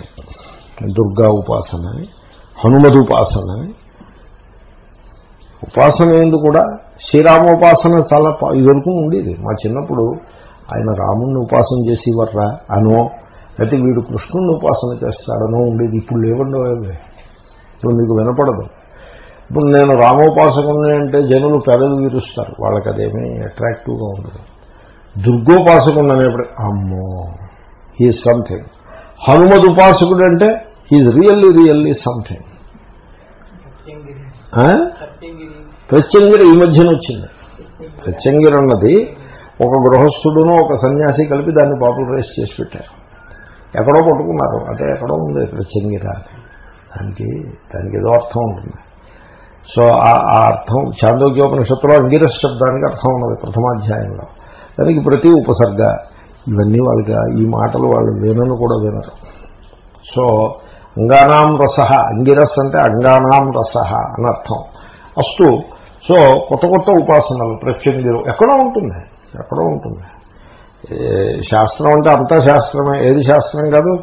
S1: దుర్గా ఉపాసన అని హనుమద్ ఉపాసన అని ఉపాసన ఏంది కూడా శ్రీరామోపాసన చాలా ఇదివరకు ఉండేది. మా చిన్నప్పుడు ఆయన రాముణ్ణి ఉపాసన చేసేవర్రా అనో. అయితే వీడు కృష్ణుణ్ణి ఉపాసన చేస్తాడనో ఉండేది. ఇప్పుడు లేవండి ఇప్పుడు మీకు వినపడదు. ఇప్పుడు నేను రామోపాసకుని అంటే జనులు పెదవి విరుస్తారు. వాళ్ళకి అదేమీ అట్రాక్టివ్గా ఉండదు. దుర్గోపాసకుడు అనేప్పుడు అమ్మో హీ సంథింగ్ హనుమద్ ఉపాసకుడు అంటే హీజ్ రియల్లీ రియల్లీ సంథింగ్ ప్రత్యంగిరి ఈ మధ్యన వచ్చింది. ప్రత్యంగిరి అన్నది ఒక గృహస్థుడును ఒక సన్యాసి కలిపి దాన్ని పాపులరైజ్ చేసి పెట్టారు. ఎక్కడో పట్టుకున్నారు అంటే ఎక్కడో ఉంది ప్రత్యంగిర అని దానికి దానికి ఏదో అర్థం ఉంటుంది. సో ఆ- ఆ అర్థం చాందోగ్యోపనిషత్తులో అంగిరస్ శబ్దానికి అర్థం ఉన్నది ప్రథమాధ్యాయంలో. దానికి ప్రతి ఉపసర్గ ఇవన్నీ వాళ్ళకి ఈ మాటలు వాళ్ళు వినను కూడా వినరు. సో అంగానాం రస అంగిరస్ అంటే అంగానాం రస అని అర్థం అస్తు సో కొత్త కొత్త ఉపాసనలు ప్రత్యంగిరు ఎక్కడో ఉంటుంది ఎక్కడో ఉంటుంది. ఏ, శాస్త్రం అంటే అంతా శాస్త్రమే. ఏది శాస్త్రం కాదు?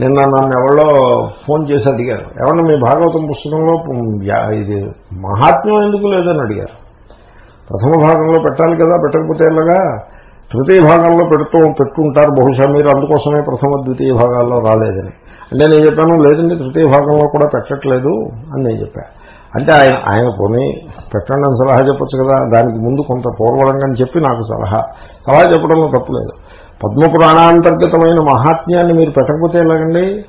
S1: నిన్న నన్ను ఎవరో ఫోన్ చేసి అడిగారు. ఎవరన్నా మీ భాగవతం పుస్తకంలో ఇది మహాత్మ్యం ఎందుకు లేదని అడిగారు. ప్రథమ భాగంలో పెట్టాలి కదా పెట్టకపోతే ఎలాగా? తృతీయ భాగంలో పెడుతూ పెట్టుకుంటారు బహుశా మీరు అందుకోసమే ప్రథమ ద్వితీయ భాగాల్లో రాలేదని. అంటే నేను చెప్పాను లేదండి తృతీయ భాగంలో కూడా పెట్టట్లేదు అని నేను చెప్పాను అంటే ఆయన ఆయన పోనీ పెట్టండి అని సలహా చెప్పొచ్చు కదా. దానికి ముందు కొంత పూర్వరంగా చెప్పి నాకు సలహా. సలహా చెప్పడంలో తప్పులేదు. పద్మపురాణాంతర్గతమైన మహాత్మ్యాన్ని మీరు పెట్టకపోతే ఎలాగండి?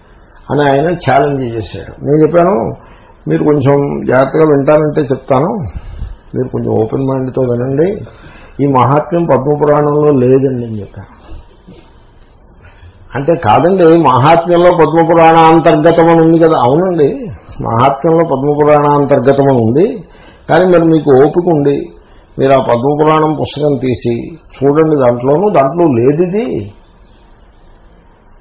S1: అని ఆయన ఛాలెంజ్ చేశాడు. నేను చెప్పాను మీరు కొంచెం జాగ్రత్తగా వింటానంటే చెప్తాను. మీరు కొంచెం ఓపెన్ మైండ్తో వినండి. ఈ మహాత్మ్యం పద్మపురాణంలో లేదండి అని చెప్పాను. అంటే కాదండి మహాత్మ్యంలో పద్మపురాణ అంతర్గతం అని ఉంది కదా. అవునండి. మహాత్మ్యంలో పద్మపురాణాంతర్గతమని అంతర్గతం అని ఉంది కానీ మరి మీకు ఓపిక ఉంది మీరు ఆ పద్మపురాణం పుస్తకం తీసి చూడండి దాంట్లోనూ. దాంట్లో లేదిది.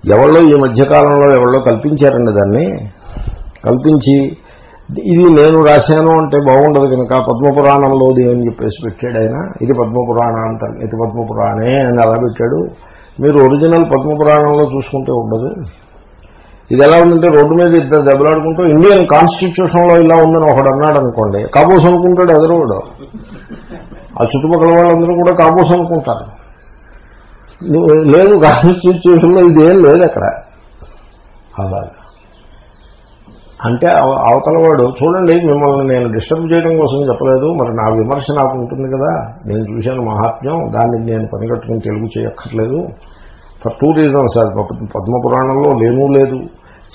S1: ఇది ఎవరో ఈ మధ్యకాలంలో ఎవరో కల్పించారండి దాన్ని. కల్పించి ఇది నేను రాశాను అంటే బాగుండదు కనుక పద్మపురాణంలోది అని చెప్పేసి పెట్టాడు ఆయన. ఇది పద్మపురాణ ఇది పద్మపురాణే అని అలా పెట్టాడు. మీరు ఒరిజినల్ పద్మపురాణంలో చూసుకుంటే ఉండదు. ఇది ఎలా ఉందంటే రోడ్డు మీద ఇద్దరు దెబ్బలాడుకుంటూ ఇండియన్ కాన్స్టిట్యూషన్లో ఇలా ఉందని ఒకడు అన్నాడు అనుకోండి. కాబోస్ అనుకుంటాడు ఎదురువాడు ఆ చుట్టుపక్కల వాళ్ళందరూ కూడా కాబోస్ అనుకుంటారు. నువ్వు లేదు కాన్స్టిట్యూషన్లో ఇదేం లేదు అక్కడ. అలాగా అంటే అవతల వాడు చూడండి మిమ్మల్ని నేను డిస్టర్బ్ చేయడం కోసం చెప్పలేదు మరి నా విమర్శ నాకు ఉంటుంది కదా. నేను చూశాను మహాత్మ్యం దాన్ని నేను పనిగట్టుకుని తెలుగు చేయక్కర్లేదు. ఫర్ టూ రీజన్స్ అది పద్మ- పద్మపురాణంలో లేనూ లేదు.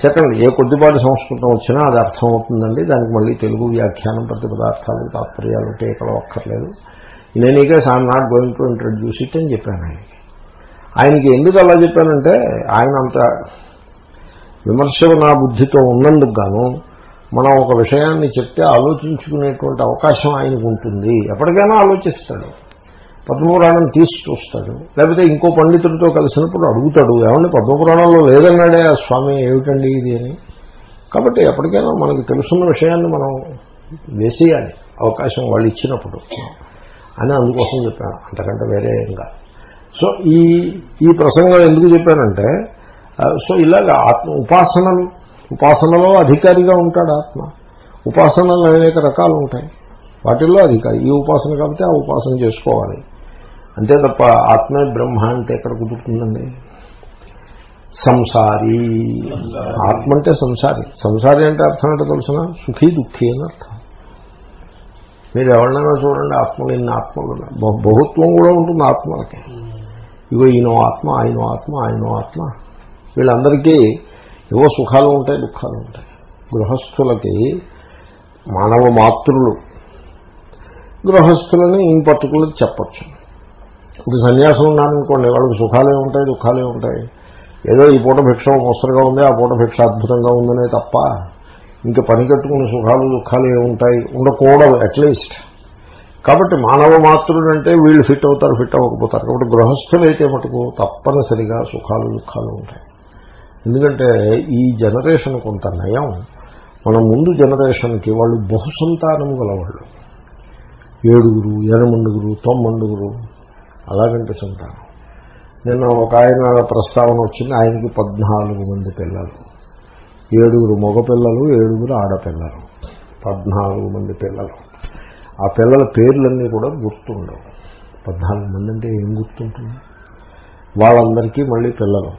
S1: సెకండ్ ఏ కొద్దిపాటి సంస్కృతం వచ్చినా అది అర్థం అవుతుందండి దానికి మళ్ళీ తెలుగు వ్యాఖ్యానం ప్రతి పదార్థాలు తాత్పర్యాలు టీకలు అక్కర్లేదు. నేను ఈ I'm not going to introduce it అని చెప్పాను ఆయనకి. ఆయనకి ఎందుకు అలా చెప్పానంటే ఆయన అంత విమర్శ నా బుద్ధితో ఉన్నందుకు గాను మనం ఒక విషయాన్ని చెప్తే ఆలోచించుకునేటువంటి అవకాశం ఆయనకు ఉంటుంది. ఎప్పటికైనా ఆలోచిస్తాడు. పద్మపురాణం తీసి చూస్తాడు లేకపోతే ఇంకో పండితుడితో కలిసినప్పుడు అడుగుతాడు ఏమండి పద్మపురాణంలో లేదన్నాడే ఆ స్వామి ఏమిటండి ఇది అని? కాబట్టి ఎప్పటికైనా మనకు తెలుసున్న విషయాన్ని మనం వేసేయాలి అవకాశం వాళ్ళు ఇచ్చినప్పుడు. అని అందుకోసం చెప్పాను అంతకంటే వేరే ఏం కాదు. సో ఈ ఈ ప్రసంగం ఎందుకు చెప్పానంటే సో ఇలాగ ఆత్మ ఉపాసనలు ఉపాసనలో అధికారిగా ఉంటాడు ఆత్మ. ఉపాసనలు అనేక రకాలు ఉంటాయి. వాటిల్లో అధికారి ఈ ఉపాసన కాబట్టి ఆ ఉపాసన చేసుకోవాలి. అంతే తప్ప ఆత్మే బ్రహ్మ అంటే ఎక్కడ కుదురుతుందండి? సంసారి. ఆత్మ అంటే సంసారి. సంసారి అంటే అర్థం ఏంటో తెలుసిన? సుఖీ దుఃఖీ అని అర్థం. మీరు ఎవరినైనా చూడండి ఆత్మలు ఇన్ని ఆత్మలు బహుత్వం కూడా ఉంటుంది ఆత్మలకి. ఇగో ఈయనో ఆత్మ ఆయనో ఆత్మ ఆయనో ఆత్మ. వీళ్ళందరికీ ఏవో సుఖాలు ఉంటాయి దుఃఖాలు ఉంటాయి. గృహస్థులకి మానవ మాతృలు. గృహస్థులని ఇన్ పర్టికులర్ చెప్పచ్చు? ఇప్పుడు సన్యాసం ఉన్నారనుకోండి వాళ్ళకి సుఖాలే ఉంటాయి దుఃఖాలే ఉంటాయి. ఏదో ఈ పూట భిక్ష ముస్తరుగా ఉంది ఆ పూట భిక్ష అద్భుతంగా ఉందనే తప్ప ఇంకా పని కట్టుకునే సుఖాలు దుఃఖాలు ఏముంటాయి ఉండకూడదు అట్లీస్ట్ కాబట్టి మానవ మాతృడంటే వీళ్ళు ఫిట్ అవుతారు ఫిట్ అవ్వకపోతారు. కాబట్టి గృహస్థులు అయితే మటుకు తప్పనిసరిగా సుఖాలు దుఃఖాలు ఉంటాయి. ఎందుకంటే ఈ జనరేషన్ కొంత నయం. మన ముందు జనరేషన్కి వాళ్ళు బహుసంతానం గలవాళ్ళు. ఏడుగురు ఎనమండుగురు తొమ్మండుగురు అలా వినిపిస్తుంటాను నిన్న ఒక ఆయన ప్రస్తావన వచ్చింది ఆయనకి పద్నాలుగు మంది పిల్లలు. ఏడుగురు మగపిల్లలు ఏడుగురు ఆడపిల్లలు. పద్నాలుగు మంది పిల్లలు. ఆ పిల్లల పేర్లన్నీ కూడా గుర్తుండవు. పద్నాలుగు మంది అంటే ఏం గుర్తుంటుంది? వాళ్ళందరికీ మళ్ళీ పిల్లలు.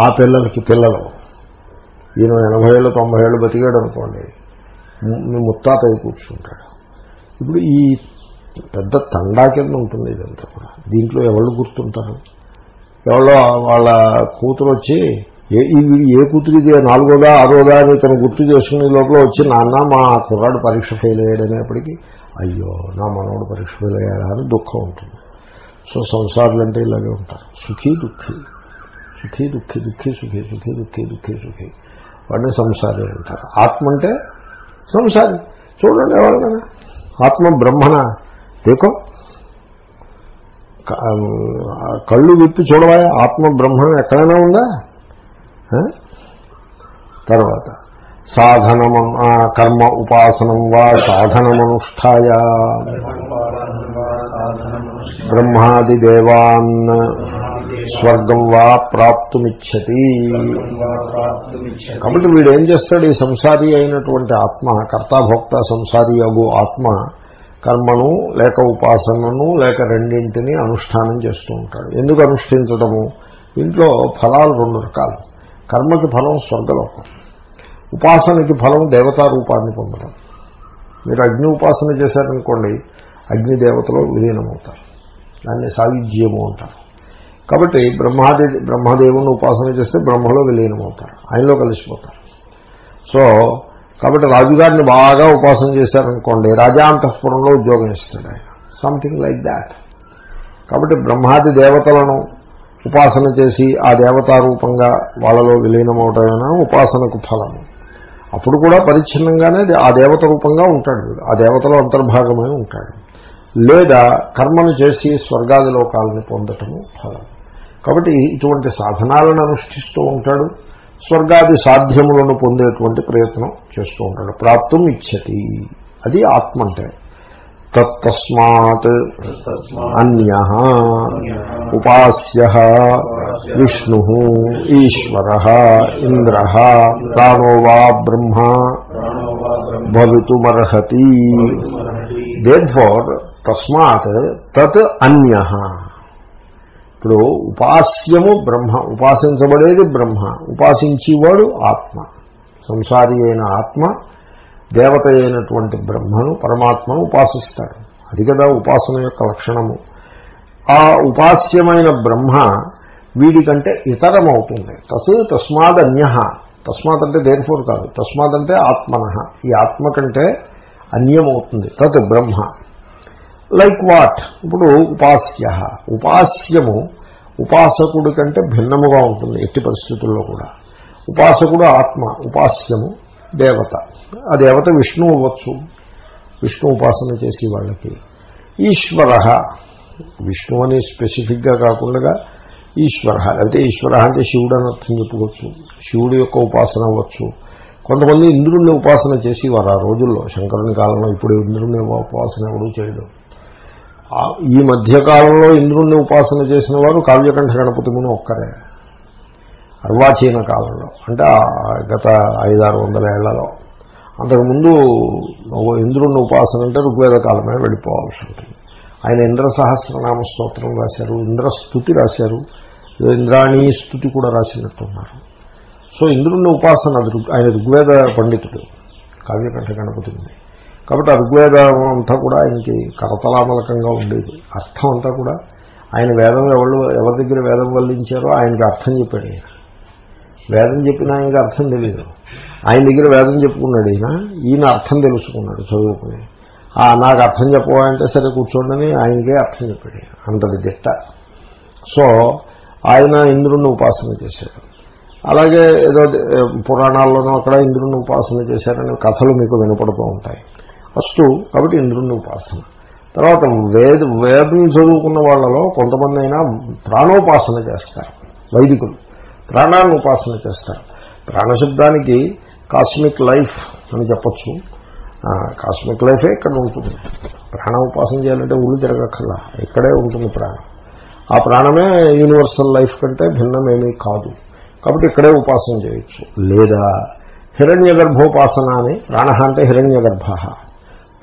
S1: ఆ పిల్లలకి పిల్లలు. ఈయన ఎనభై ఏళ్ళు తొంభై ఏళ్ళు బతికాడు అనుకోండి మీ ముత్తాత కూర్చుంటాడు. ఇప్పుడు ఈ పెద్ద తండా కింద ఉంటుంది ఇదంతా కూడా. దీంట్లో ఎవరు గుర్తుంటారు? ఎవరో వాళ్ళ కూతురు వచ్చి ఏ ఈ ఏ కూతురిది నాలుగోదా ఆరోదా అని తను గుర్తు చేసుకునే లోపల వచ్చి నాన్న మా కుర్రాడు పరీక్ష ఫెయిల్ అయ్యాడనేప్పటికీ అయ్యో నా మనోడు పరీక్ష ఫెయిల్ అయ్యాడా అని దుఃఖం ఉంటుంది. సో సంసారులు అంటే ఇలాగే ఉంటారు. సుఖీ దుఃఖీ. సుఖీ దుఃఖీ దుఃఖీ సుఖీ సుఖీ దుఃఖీ దుఃఖి సుఖీ. వాడిని సంసారి అంటారు. ఆత్మ అంటే సంసారి. చూడండి ఎవరికైనా ఆత్మ బ్రహ్మణ దేకో కళ్ళు విప్పి చూడవా ఆత్మ బ్రహ్మం ఎక్కడైనా ఉందా? తర్వాత సాధనము కర్మ ఉపాసనం వా సాధనమనుష్ఠాయ. బ్రహ్మాదిదేవాన్ స్వర్గం వా ప్రాప్తుమిచ్చతి. కాబట్టి వీడు ఏం చేస్తాడు? ఈ సంసారి అయినటువంటి ఆత్మ కర్తాభోక్త సంసారి అగు ఆత్మ కర్మను లేక ఉపాసనను లేక రెండింటిని అనుష్ఠానం చేస్తూ ఉంటాడు. ఎందుకు అనుష్ఠించడము ఇంట్లో ఫలాలు రెండు రకాలు. కర్మకి ఫలం స్వర్గలోకం. ఉపాసనకి ఫలం దేవతా రూపాన్ని పొందడం మీరు అగ్ని ఉపాసన చేశారనుకోండి అగ్నిదేవతలో విలీనమవుతారు. దాన్ని సాయుధ్యము అంటారు. కాబట్టి బ్రహ్మాదే బ్రహ్మదేవుని ఉపాసన చేస్తే బ్రహ్మలో విలీనమవుతారు. ఆయనలో కలిసిపోతారు. సో కాబట్టి రాజుగారిని బాగా ఉపాసన చేశారనుకోండి రాజాంతఃపురంలో ఉద్యోగం ఇస్తాడు ఆయన. సంథింగ్ లైక్ దాట్ కాబట్టి బ్రహ్మాది దేవతలను ఉపాసన చేసి ఆ దేవతారూపంగా వాళ్ళలో విలీనమవటమైనా? ఉపాసనకు ఫలము. అప్పుడు కూడా పరిచ్ఛిన్నంగానే ఆ దేవత రూపంగా ఉంటాడు ఆ దేవతలో అంతర్భాగమై ఉంటాడు. లేదా కర్మను చేసి స్వర్గాది లోకాలను పొందటము ఫలం కాబట్టి ఇటువంటి సాధనాలను అనుష్ఠిస్తూ ఉంటాడు. స్వర్గాది సాధ్యములను పొందేటువంటి ప్రయత్నం చేస్తూ ఉంటాడు. ప్రాప్తం ఇచ్చతి. అది ఆత్మ అంటే తస్మాత్ అన్య ఉపాస్య విష్ణు ఈశ్వర ఇంద్ర ప్రాణో వా బ్రహ్మ భవితుమర్హతి. దేర్ ఫోర్ తస్మాత్ తత్ అన్య ఇప్పుడు ఉపాస్యము బ్రహ్మ ఉపాసించబడేది బ్రహ్మ ఉపాసించేవాడు ఆత్మ. సంసారి అయిన ఆత్మ దేవత అయినటువంటి బ్రహ్మను పరమాత్మను ఉపాసిస్తాడు. అది కదా ఉపాసన యొక్క లక్షణము. ఆ ఉపాస్యమైన బ్రహ్మ వీడికంటే ఇతరమవుతుంది. తసే తస్మాదన్య. తస్మాత్ అంటే దేనిఫోర్ కాదు. తస్మాత్ అంటే ఆత్మన. ఈ ఆత్మ కంటే అన్యమవుతుంది. తత్ బ్రహ్మ. లైక్ వాట్ ఇప్పుడు ఉపాస్య. ఉపాస్యము ఉపాసకుడి కంటే భిన్నముగా ఉంటుంది ఎట్టి పరిస్థితుల్లో కూడా. ఉపాసకుడు ఆత్మ ఉపాస్యము దేవత. ఆ దేవత విష్ణు అవ్వచ్చు. విష్ణు ఉపాసన చేసి వాళ్ళకి. ఈశ్వర విష్ణు అని స్పెసిఫిక్గా కాకుండా ఈశ్వర. అయితే ఈశ్వర అంటే శివుడు అని అర్థం చెప్పుకోవచ్చు. శివుడు యొక్క ఉపాసన అవ్వచ్చు. కొంతమంది ఇంద్రుణ్ణి ఉపాసన చేసేవారు ఆ రోజుల్లో. శంకరుని కాలంలో ఇప్పుడు ఇంద్రుణ్ణి ఉపాసన ఎవడూ చేయడం. ఈ మధ్యకాలంలో ఇంద్రుణ్ణి ఉపాసన చేసిన వారు కావ్యకంఠ గణపతి ముని ఒక్కరే. అర్వాచీన కాలంలో. అంటే గత ఐదారు వందల ఏళ్ళలో. అంతకుముందు ఇంద్రుణ్ణి ఉపాసన అంటే ఋగ్వేద కాలమే వెళ్ళిపోవాల్సి ఉంటుంది. ఆయన ఇంద్ర సహస్రనామ స్తోత్రం రాశారు ఇంద్రస్థుతి రాశారు ఇంద్రాణీ స్థుతి కూడా రాసినట్టున్నారు. సో ఇంద్రుణ్ణి ఉపాసన ఆయన ఋగ్వేద పండితుడు కావ్యకంఠ గణపతి కాబట్టి ఋగ్వేదం అంతా కూడా ఆయనకి కరతలామలకంగా ఉండేది. అర్థం అంతా కూడా ఆయన వేదం ఎవరు ఎవరి దగ్గర వేదం వల్లించారో ఆయనకి అర్థం చెప్పాడు ఆయన. వేదం చెప్పిన ఆయనకి అర్థం తెలియదు ఆయన దగ్గర వేదం చెప్పుకున్నాడు ఈయన. ఈయన అర్థం తెలుసుకున్నాడు చదువుకుని. నాకు అర్థం చెప్పవాలంటే సరే కూర్చోండి ఆయనకే అర్థం చెప్పాడు అంతటి దిట్ట. సో ఆయన ఇంద్రుణ్ణి ఉపాసన చేశాడు. అలాగే ఏదో పురాణాల్లోనూ అక్కడ ఇంద్రుణ్ణి ఉపాసన చేశారనే కథలు మీకు వినపడుతూ ఉంటాయి. ఫస్ట్ కాబట్టి ఇంద్రుణ్ణి ఉపాసన. తర్వాత వేద వేదం చదువుకున్న వాళ్ళలో కొంతమంది అయినా ప్రాణోపాసన చేస్తారు. వైదికులు ప్రాణాన్ని ఉపాసన చేస్తారు. ప్రాణశబ్దానికి కాస్మిక్ లైఫ్ అని చెప్పచ్చు. కాస్మిక్ లైఫే ఇక్కడ ఉంటుంది. ప్రాణ ఉపాసన చేయాలంటే ఊళ్ళు తిరగక్కర్లా. ఇక్కడే ఉంటుంది ప్రాణం. ఆ ప్రాణమే యూనివర్సల్ లైఫ్ కంటే భిన్నమేమీ కాదు. కాబట్టి ఇక్కడే ఉపాసన చేయొచ్చు. లేదా హిరణ్య గర్భోపాసన అని ప్రాణ అంటే హిరణ్య గర్భ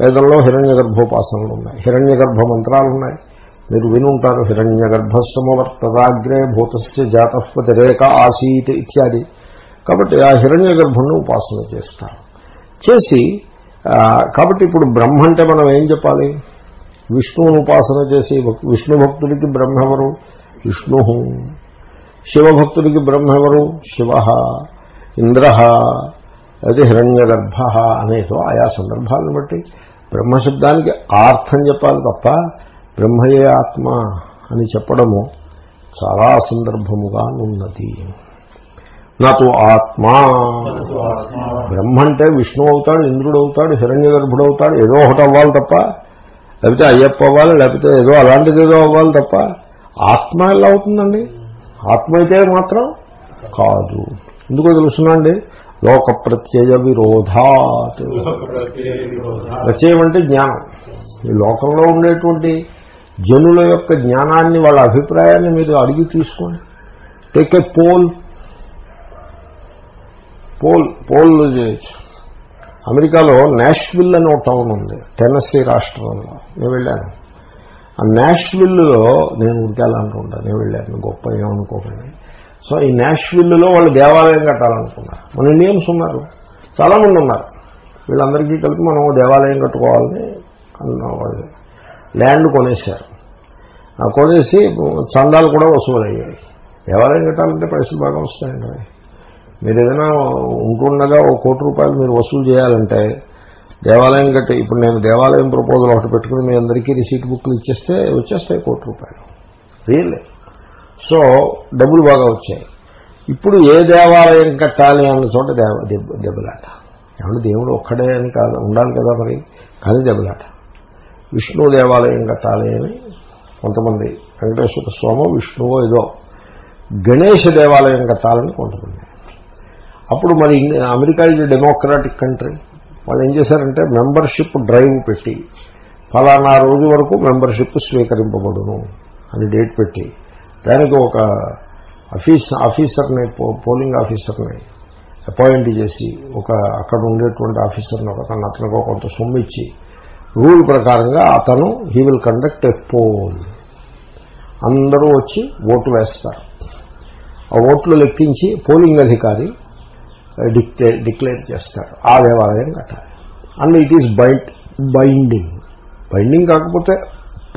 S1: వేదంలో హిరణ్య గర్భోపాసనలు ఉన్నాయి హిరణ్య గర్భ మంత్రాలు ఉన్నాయి మీరు వినుంటారు హిరణ్య గర్భస్వవర్తదాగ్రే భూతస్య జాతపతిరేక ఆసీత్ ఇత్యాది. కాబట్టి ఆ హిరణ్య గర్భుణ్ణి ఉపాసన చేస్తారు. చేసి కాబట్టి ఇప్పుడు బ్రహ్మ అంటే మనం ఏం చెప్పాలి? విష్ణువును ఉపాసన చేసి విష్ణు భక్తుడికి బ్రహ్మ ఎవరు? విష్ణు. శివభక్తుడికి బ్రహ్మ ఎవరు? శివ. ఇంద్ర. లేకపోతే హిరణ్య గర్భ అనేదో ఆయా సందర్భాలను బట్టి బ్రహ్మశబ్దానికి ఆర్థం చెప్పాలి తప్ప బ్రహ్మయే ఆత్మ అని చెప్పడము చాలా సందర్భముగా ఉన్నది. నాతో ఆత్మ. బ్రహ్మ అంటే విష్ణు అవుతాడు ఇంద్రుడు అవుతాడు హిరణ్య గర్భుడు అవుతాడు ఏదో ఒకటి అవ్వాలి తప్ప లేకపోతే అయ్యప్ప అవ్వాలి లేకపోతే ఏదో అలాంటిది ఏదో అవ్వాలి తప్ప ఆత్మ ఎలా అవుతుందండి? ఆత్మ అయితే మాత్రం కాదు. ఎందుకో తెలుసునండి లోక ప్రత్యయ విరోధాత్ ప్రత్యయం అంటే జ్ఞానం. ఈ లోకంలో ఉండేటువంటి జనుల యొక్క జ్ఞానాన్ని వాళ్ళ అభిప్రాయాన్ని మీరు అడిగి తీసుకోండి. Take a poll poll poll చేయొచ్చు. అమెరికాలో నాష్విల్ అని ఒక టౌన్ ఉంది. టెన్నసీ రాష్ట్రంలో. నేను వెళ్ళాను. ఆ నాష్విల్లో నేను ఉడికాలనుకుంటా నేను వెళ్ళాను. గొప్ప ఏమనుకోకండి. సో ఈ నాష్విల్లో వాళ్ళు దేవాలయం కట్టాలనుకున్నారు. మన ఇండియన్స్ ఉన్నారు. చాలామంది ఉన్నారు. వీళ్ళందరికీ కలిపి మనం దేవాలయం కట్టుకోవాలని వాళ్ళు. ల్యాండ్ కొనేశారు. కొనేసి చందాలు కూడా వసూలయ్యాయి. దేవాలయం కట్టాలంటే పైసలు బాగా వస్తాయండి. మీరు ఏదైనా ఉంటుండగా ఒక కోటి రూపాయలు మీరు వసూలు చేయాలంటే దేవాలయం కట్టి ఇప్పుడు నేను దేవాలయం ప్రపోజల్ ఒకటి పెట్టుకుని మీ అందరికీ రిసీట్ బుక్లు ఇచ్చేస్తే వచ్చేస్తాయి కోటి రూపాయలు. రియల్లే సో డబ్బులు బాగా వచ్చాయి. ఇప్పుడు ఏ దేవాలయం కట్టాలి అన్న చోట దేవ దెబ్బలాట. ఏమన్నా దేవుడు ఒక్కడే అని కాదు ఉండాలి కదా మరి కానీ దెబ్బలాట. విష్ణు దేవాలయం కట్టాలి అని కొంతమంది వెంకటేశ్వర స్వామి విష్ణువో ఏదో గణేష్ దేవాలయం కట్టాలని కొంతమంది. అప్పుడు మరి అమెరికా ఇది డెమోక్రాటిక్ కంట్రీ. వాళ్ళు ఏం చేశారంటే మెంబర్షిప్ డ్రైవ్ పెట్టి ఫలానా రోజు వరకు మెంబర్షిప్ స్వీకరింపబడును అని డేట్ పెట్టి దానికి ఒక ఆఫీస్ ఆఫీసర్ని పోలింగ్ ఆఫీసర్ని అపాయింట్ చేసి ఒక అక్కడ ఉండేటువంటి ఆఫీసర్ని ఒక అతనికి కొంత సొమ్ము ఇచ్చి రూల్ ప్రకారంగా అతను he will conduct a poll అందరూ వచ్చి ఓటు వేస్తారు. ఆ ఓట్లు లెక్కించి పోలింగ్ అధికారి uh, డిక్లే డిక్లేర్ చేస్తారు. ఆ దేవాలయం కట్టాలి. And it is byte binding binding కాకపోతే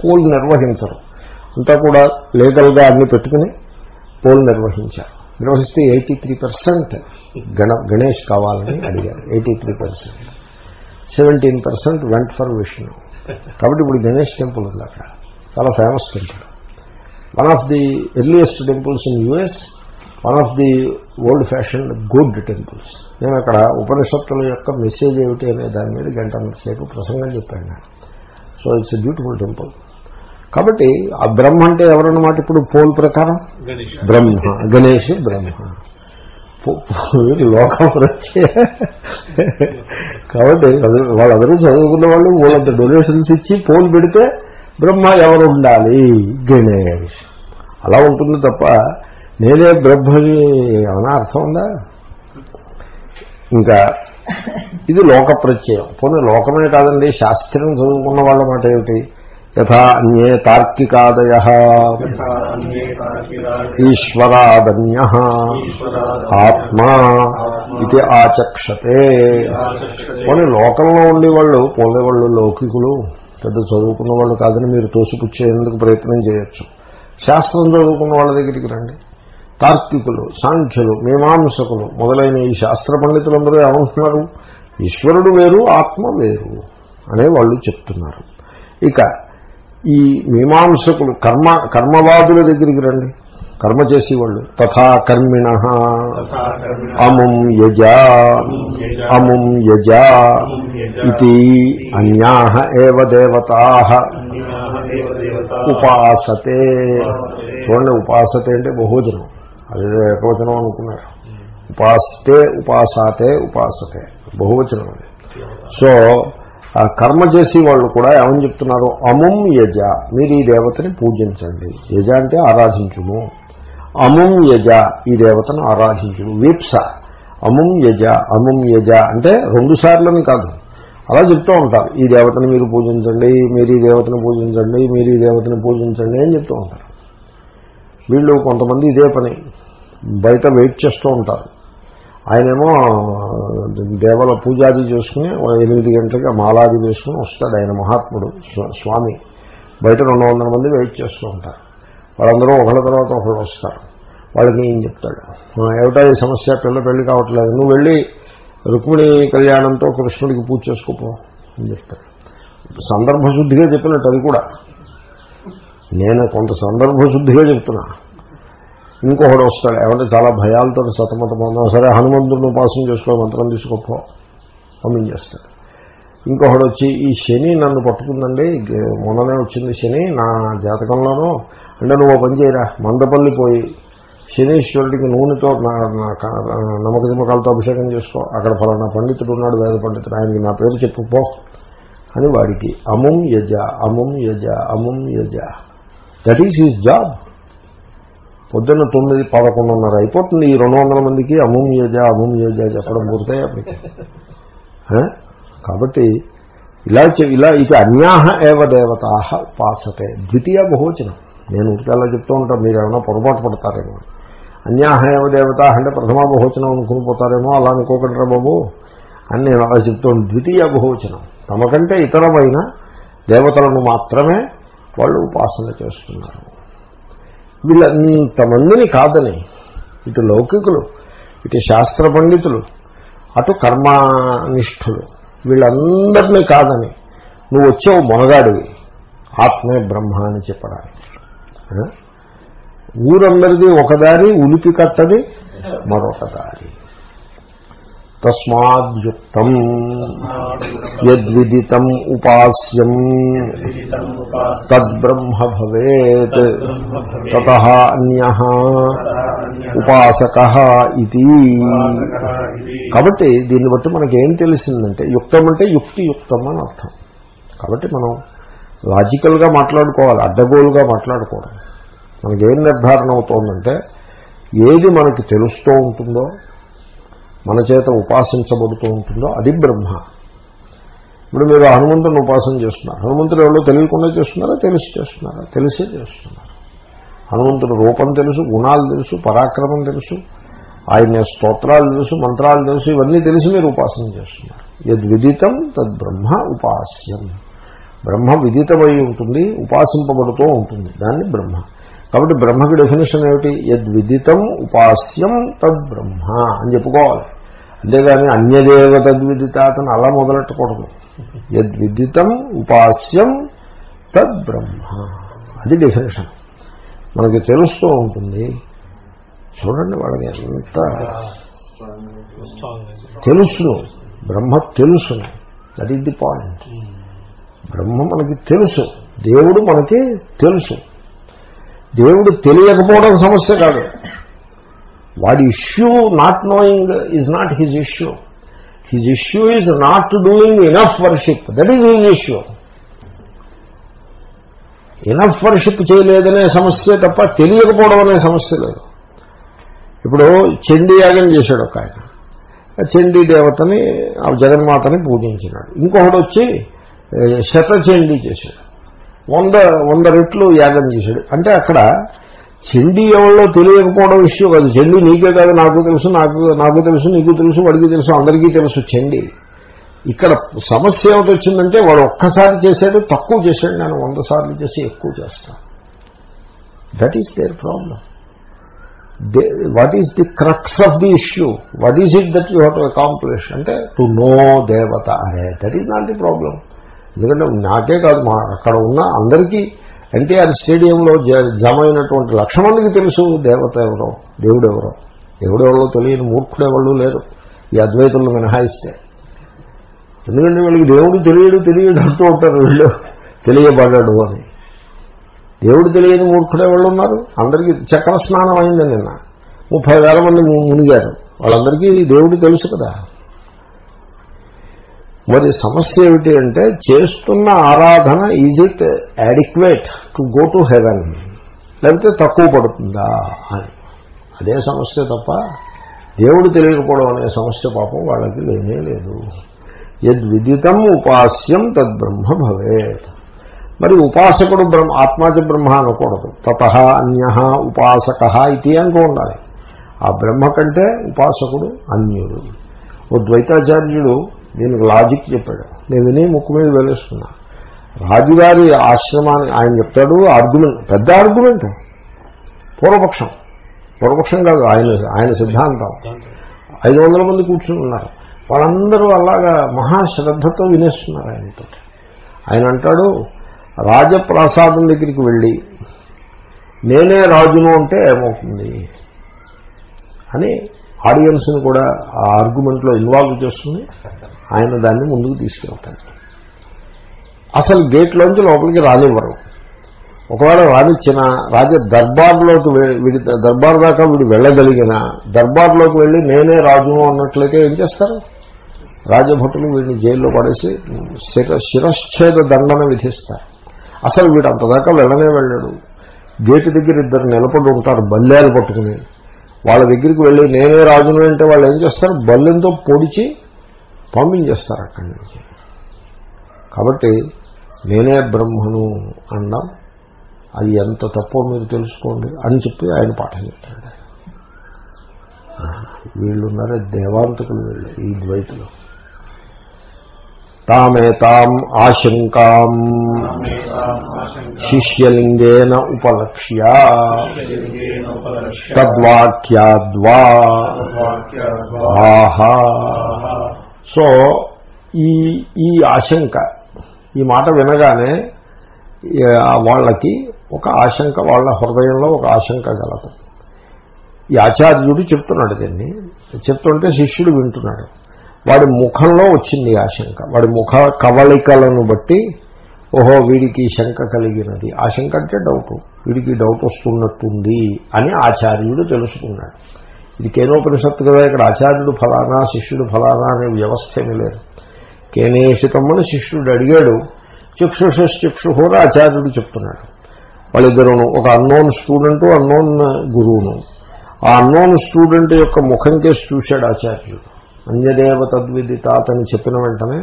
S1: పోల్ నిర్వహించరు. అంతా కూడా లీగల్గా అన్ని పెట్టుకుని పోల్ నిర్వహించారు. నిర్వహిస్తే ఎయిటీ త్రీ పర్సెంట్ గణ గణేష్ కావాలని అడిగారు. Eighty three percent seventeen percent went for Vishnu కాబట్టి ఇప్పుడు గణేష్ టెంపుల్ ఉంది అక్కడ. చాలా famous temple. One of the earliest temples in US one of the old fashion good temples నేను అక్కడ ఉపనిషత్తుల యొక్క మెసేజ్ ఏమిటి అనే దాని మీద గంట సేపు ప్రసంగం చెప్పాను. సో ఇట్స్ బ్యూటిఫుల్ టెంపుల్ కాబట్టి ఆ బ్రహ్మ అంటే ఎవరన్నమాట ఇప్పుడు పోల్ ప్రకారం? బ్రహ్మ. గణేష్ బ్రహ్మ. లోకం వచ్చే కాబట్టి వాళ్ళందరూ చదువుకున్న వాళ్ళు వాళ్ళంత డొనేషన్స్ ఇచ్చి పోల్ పెడితే బ్రహ్మ ఎవరు ఉండాలి? గణేష్. అలా ఉంటుంది తప్ప నేనే బ్రహ్మని ఏమైనా అర్థం ఉందా? ఇంకా ఇది లోక ప్రత్యయం. పోనీ లోకమే కాదండి శాస్త్రం చదువుకున్న వాళ్ళ మాట ఏమిటి? యథా అన్యే తార్కికాదయ. ఈశ్వరాదన్య. ఆత్మా ఇది ఆచక్షతే. కొన్ని లోకంలో ఉండేవాళ్ళు పోలేవాళ్ళు లౌకికులు పెద్ద చదువుకున్న వాళ్ళు కాదని మీరు తోసిపుచ్చేందుకు ప్రయత్నం చేయొచ్చు. శాస్త్రం చదువుకున్న వాళ్ళ దగ్గరికి రండి. తార్కికులు సాంఖ్యులు మీమాంసకులు మొదలైన ఈ శాస్త్ర పండితులందరూ ఏమంటున్నారు? ఈశ్వరుడు వేరు ఆత్మ వేరు అనే వాళ్ళు చెప్తున్నారు. ఇక ఈ మీమాంసకులు కర్మ కర్మవాదుల దగ్గరికి రండి. కర్మ చేసేవాళ్ళు. తథా కర్మిణ. అముం యజ. అముం యజ. ఇది అన్యా ఏవ దేవతా ఉపాసతే. చూడండి ఉపాసతే అంటే బహుజనం అదే ఏకవచనం అనుకున్నారు. ఉపాస్తే ఉపాసాతే ఉపాసతే. బహువచనం అది. సో కర్మ చేసి వాళ్ళు కూడా ఏమని చెప్తున్నారు? అముం యజ. మీరు ఈ దేవతని పూజించండి. యజ అంటే ఆరాధించుము. అముం యజ. ఈ దేవతను ఆరాధించుము. వీప్స. అముం యజ. అముం యజ. అంటే రెండు సార్లని కాదు. అలా చెప్తూ ఉంటారు. ఈ దేవతను మీరు పూజించండి మీరు ఈ దేవతను పూజించండి మీరు ఈ దేవతను పూజించండి అని చెప్తూ ఉంటారు. వీళ్ళు కొంతమంది ఇదే పని. బయట వెయిట్ చేస్తూ ఉంటారు. ఆయనేమో దేవల పూజాది చేసుకుని ఎనిమిది గంటలకి మాలాది వేసుకుని వస్తాడు ఆయన మహాత్ముడు స్వామి. బయట రెండు వందల మంది వెయిట్ చేస్తూ ఉంటారు. వాళ్ళందరూ ఒకళ్ళ తర్వాత ఒకళ్ళు వస్తారు. వాళ్ళకి ఏం చెప్తాడు? ఏమిటా ఈ సమస్య? పిల్ల పెళ్ళి కావట్లేదు. నువ్వు వెళ్ళి రుక్మిణి కళ్యాణంతో కృష్ణుడికి పూజ చేసుకోపో అని చెప్తాడు. సందర్భశుద్ధిగా చెప్పినట్టు అది కూడా. నేను కొంత సందర్భశుద్ధిగా చెప్తున్నా. ఇంకొకడు వస్తాడు. ఏమంటే చాలా భయాలతో సతమతమన్నా సరే హనుమంతుడిని ఉపాసన చేసుకో మంత్రం తీసుకోపో పంపించేస్తాడు ఇంకొకడు వచ్చి ఈ శని నన్ను పట్టుకుందండి. మొన్ననే వచ్చింది శని నా జాతకంలోనూ. అంటే నువ్వు పని చేయరా? మందపల్లి పోయి శనీశ్వరుడికి నూనెతో నా నా నమ్మక నిమ్మకాలతో అభిషేకం చేసుకో. అక్కడ ఫలానా పండితుడు ఉన్నాడు వేద పండితుడు. ఆయనకి నా పేరు చెప్పు పో. అని వాడికి అముం యజ అముం యజ అముం యజ. దట్ ఈస్ హిజ్ జాబ్ పొద్దున్న తొమ్మిది పదకొండున్నర అయిపోతుంది. ఈ రెండు వందల మందికి అముం యోజ అముం యోజ చెప్పడం పూర్తయి అప్పటికి. [laughs] ఆ? కాబట్టి ఇలా ఇలా ఇది అన్యాహ ఏవ దేవతా ఉపాసతే ద్వితీయ బహువచనం. నేను ఉడికల్లా చెప్తూ ఉంటాను మీరు ఏమైనా పొరపాటు పడతారేమో. అన్యాహ ఏవ దేవత అంటే ప్రథమా బహువచనం అనుకుని పోతారేమో అలా అనుకోకండి బాబు అని నేను అలా చెప్తాను ద్వితీయ బహువచనం. తమకంటే ఇతరమైన దేవతలను మాత్రమే వాళ్ళు ఉపాసన చేస్తున్నారు. వీళ్ళంతమందిని కాదని ఇటు లౌకికులు ఇటు శాస్త్ర పండితులు అటు కర్మానిష్ఠులు వీళ్ళందరినీ కాదని నువ్వు వచ్చావు మొనగాడివి. ఆత్మే బ్రహ్మ అని చెప్పడానికి. ఊరందరిది ఒకదారి ఉలిపి కట్టది మరొక దారి తస్మాద్యుక్తం యద్విదితం ఉపాస్యం తద్బ్రహ్మ భవేత్ తత అన్య ఉపాసక ఇది. కాబట్టి దీన్ని బట్టి మనకి ఏం తెలిసిందంటే యుక్తం అంటే యుక్తియుక్తం అని అర్థం. కాబట్టి మనం లాజికల్గా మాట్లాడుకోవాలి అడ్డగోలుగా మాట్లాడుకోవడం. మనకేం నిర్ధారణ అవుతోందంటే ఏది మనకి తెలుస్తూ ఉంటుందో మన చేత ఉపాసించబడుతూ ఉంటుందో అది బ్రహ్మ. ఇప్పుడు మీరు హనుమంతుని ఉపాసన చేస్తున్నారు. హనుమంతుడు ఎవరో తెలియకుండా చేస్తున్నారా? తెలిసి చేస్తున్నారా? తెలిసే చేస్తున్నారు. హనుమంతుడు రూపం తెలుసు గుణాలు తెలుసు పరాక్రమం తెలుసు ఆయన స్తోత్రాలు తెలుసు మంత్రాలు తెలుసు ఇవన్నీ తెలిసి మీరు ఉపాసన చేస్తున్నారు. యద్విదితం తద్బ్రహ్మ ఉపాస్యం. బ్రహ్మ విదితమై ఉంటుంది ఉపాసింపబడుతూ ఉంటుంది. దాన్ని బ్రహ్మ. కాబట్టి బ్రహ్మకి డెఫినేషన్ ఏమిటి? యద్విదితం ఉపాస్యం తద్బ్రహ్మ అని చెప్పుకోవాలి. అంతేగాని అన్యదేవ తద్విదితాతను అలా మొదలెట్టకూడదు. యద్విదితం ఉపాస్యం తద్బ్రహ్మ అది డెఫినేషన్ మనకి తెలుస్తూ ఉంటుంది. చూడండి వాళ్ళకి ఎంత తెలుసును. బ్రహ్మ తెలుసును. That is the point Brahma మనకి తెలుసు. దేవుడు మనకి తెలుసు. దేవుడు తెలియకపోవడం సమస్య కాదు. వాడి issue not knowing is not his issue his issue is not doing enough worship that is his issue enough worship చేయలేదనే సమస్య తప్ప తెలియకపోవడం అనే సమస్య లేదు. ఇప్పుడు చండీ యాగం చేశాడు ఒక ఆయన. చండీ దేవతని ఆ జగన్మాతని పూజించినాడు. ఇంకొకడు వచ్చి శతచండీ చేశాడు. వంద వంద రెట్లు యాగం చేశాడు. అంటే అక్కడ చెండి ఎవరో తెలియకపోవడం విషయం కాదు. చెండి నీకే కాదు నాకు తెలుసు నాకు నాకు తెలుసు నీకు తెలుసు వాడికి తెలుసు అందరికీ తెలుసు చెండి. ఇక్కడ సమస్య ఏమిటి వచ్చిందంటే వాడు ఒక్కసారి చేశాడు తక్కువ చేశాడు నేను వంద సార్లు చేసి ఎక్కువ చేస్తాను that is their problem what is the crux of the issue what is it that you have to accomplish అంటే టు నో దేవత అరే that is not the problem ఎందుకంటే నాకే కాదు మా అక్కడ ఉన్న అందరికీ ఎన్టీఆర్ స్టేడియంలో జ- జమ అయినటువంటి లక్ష మందికి తెలుసు దేవత ఎవరో దేవుడెవరో దేవుడెవరో తెలియని మూర్ఖుడెవళ్ళు లేరు. ఈ అద్వైతులను మినహాయిస్తే. ఎందుకంటే వీళ్ళకి దేవుడు తెలియడు తెలియడు అంటూ ఉంటారు వీళ్ళు. తెలియబడ్డాడు అని. దేవుడు తెలియని మూర్ఖుడెవళ్ళు ఉన్నారు? అందరికీ చక్ర స్నానం అయింది నిన్న. ముప్పై వేల మంది మునిగారు. వాళ్ళందరికీ దేవుడు తెలుసు కదా. మరి సమస్య ఏమిటి అంటే చేస్తున్న ఆరాధన is it adequate to go to heaven. లేకపోతే తక్కువ పడుతుందా అని. అదే సమస్య తప్ప దేవుడు తెలియకపోవడం అనే సమస్య పాపం వాళ్ళకి లేనే లేదు. యద్విదితం ఉపాస్యం తద్బ్రహ్మ భవేత్. మరి ఉపాసకుడు బ్రహ్మ ఆత్మాచ బ్రహ్మ అనకూడదు. తత అన్య ఉపాసక ఇది అనుకో ఉండాలి. ఆ బ్రహ్మ కంటే ఉపాసకుడు అన్యుడు. ఓ ద్వైతాచార్యుడు దీనికి లాజిక్ చెప్పాడు. నేను విని ముక్కు మీద వెలుస్తున్నా రాజుగారి ఆశ్రమాన్ని ఆయన చెప్తాడు ఆర్గ్యుమెంట్ పెద్ద ఆర్గ్యుమెంట్ పూర్వపక్షం. పూర్వపక్షం కాదు ఆయన ఆయన సిద్ధాంతం. ఐదు వందల మంది కూర్చుని ఉన్నారు. వాళ్ళందరూ అలాగా మహాశ్రద్ధతో వినేస్తున్నారు ఆయనతో. ఆయన అంటాడు రాజప్రాసాదం దగ్గరికి వెళ్ళి నేనే రాజును అంటే ఏమవుతుంది? అని ఆడియన్స్ని కూడా ఆ ఆర్గ్యుమెంట్లో ఇన్వాల్వ్ చేస్తుంది. ఆయన దాన్ని ముందుకు తీసుకెళ్తాడు. అసలు గేట్లోంచి లోపలికి రానివ్వరు. ఒకవేళ రానిచ్చిన రాజ దర్బార్లోకి వీడి దర్బార్ దాకా వీడు వెళ్ళగలిగిన దర్బార్లోకి వెళ్ళి నేనే రాజును అన్నట్లయితే ఏం చేస్తారు? రాజభటులు వీడిని జైల్లో పడేసి శిర శిరశ్ఛేద దండన విధిస్తారు. అసలు వీడు అంతదాకా వెళ్ళనే వెళ్ళాడు. గేటు దగ్గర ఇద్దరు నిలబడి ఉంటారు బల్లేలు పట్టుకుని. వాళ్ళ దగ్గరికి వెళ్ళి నేనే రాజును అంటే వాళ్ళు ఏం చేస్తారు? బల్లెంతో పొడిచి పంపించేస్తారు అక్కడి నుంచి. కాబట్టి నేనే బ్రహ్మను అన్నాం. అది ఎంత తప్పో మీరు తెలుసుకోండి అని చెప్పి ఆయన పాఠం చెప్పాడు వీళ్ళున్నారే దేవాంతకులు వీళ్ళు ఈ ద్వైతులు. తామేతాం ఆశంకాం. శిష్యలింగేన ఉపలక్ష్య. తద్వాక్యాద్వా ఆహా. సో ఈ ఈ ఆశంక ఈ మాట వినగానే వాళ్ళకి ఒక ఆశంక వాళ్ళ హృదయంలో ఒక ఆశంక కలదు. ఈ ఆచార్యుడు చెప్తున్నాడు దీన్ని. చెప్తుంటే శిష్యుడు వింటున్నాడు. వాడి ముఖంలో వచ్చింది ఆశంక. వాడి ముఖ కవళికలను బట్టి ఓహో వీడికి శంక కలిగినది. ఆశంక అంటే డౌట్. వీడికి డౌట్ వస్తున్నట్టుంది అని ఆచార్యుడు తెలుసుకున్నాడు. ఇది కేనోపనిషత్తు కదా ఇక్కడ ఆచార్యుడు ఫలానా శిష్యుడు ఫలానా అనే వ్యవస్థ ఏమీ లేదు. కేనేషితమ్మని శిష్యుడు అడిగాడు చక్షుషశ్చక్షు కూడా ఆచార్యుడు చెప్తున్నాడు. వాళ్ళిద్దరును ఒక అన్నోన్ స్టూడెంట్ అన్నోన్ గురువును. ఆ అన్నోన్ స్టూడెంట్ యొక్క ముఖం కేసి చూశాడు ఆచార్యుడు. అంజదేవ తద్విదితాత్ అని చెప్పిన వెంటనే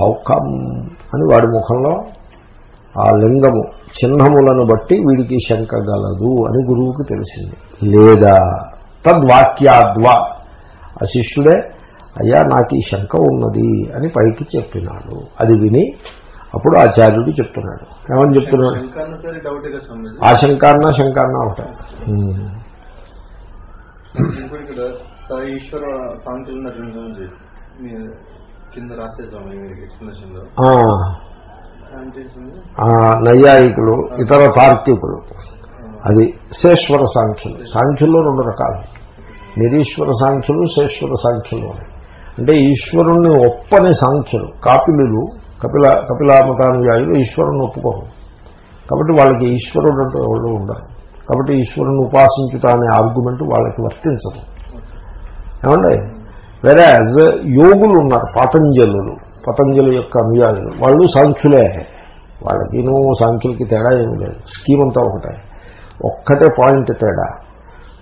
S1: హౌకమ్ అని వాడి ముఖంలో ఆ లింగము చిహ్నములను బట్టి వీడికి శంక గలదు అని గురువుకి తెలిసింది. లేదా తద్వాక్యాద్వా. ఆ శిష్యుడే అయ్యా నాకు ఈ శంక ఉన్నది అని పైకి చెప్పినాడు. అది విని అప్పుడు ఆచార్యుడు చెప్తున్నాడు. ఏమని చెప్తున్నాడు? ఆశంకాన్న శంకాన్న ఒకటే.
S2: ఈశ్వర సాంఖ్యులు ఉన్నటువంటి కింద రాసేద్దాం ఎక్స్ప్లెనేషన్లో
S1: నైయాయికులు ఇతర తార్కికులు. అది శేశ్వర సాంఖ్యులు. సాంఖ్యుల్లో రెండు రకాలు. నిరీశ్వర సాంఖ్యులు శేశ్వర సాంఖ్యులు అంటే ఈశ్వరుణ్ణి ఒప్పని సాంఖ్యులు. కాపిలులు కపిల కపిలామతానుయాయులు ఈశ్వరుణ్ణి ఒప్పుకోరు. కాబట్టి వాళ్ళకి ఈశ్వరుడు అంటే ఎవరు ఉండరు. కాబట్టి ఈశ్వరుని ఉపాసించుట అనే ఆర్గ్యుమెంట్ వాళ్ళకి వర్తించదు. ఏమండి? వెరాజ్ యోగులు ఉన్నారు పతంజలులు పతంజలి యొక్క అనుయాయులు. వాళ్ళు సాంఖ్యులే. వాళ్ళకి నువ్వు సాంఖ్యులకి తేడా ఏమి లేదు. స్కీమ్ అంతా ఒకటే. ఒక్కటే పాయింట్ తేడా.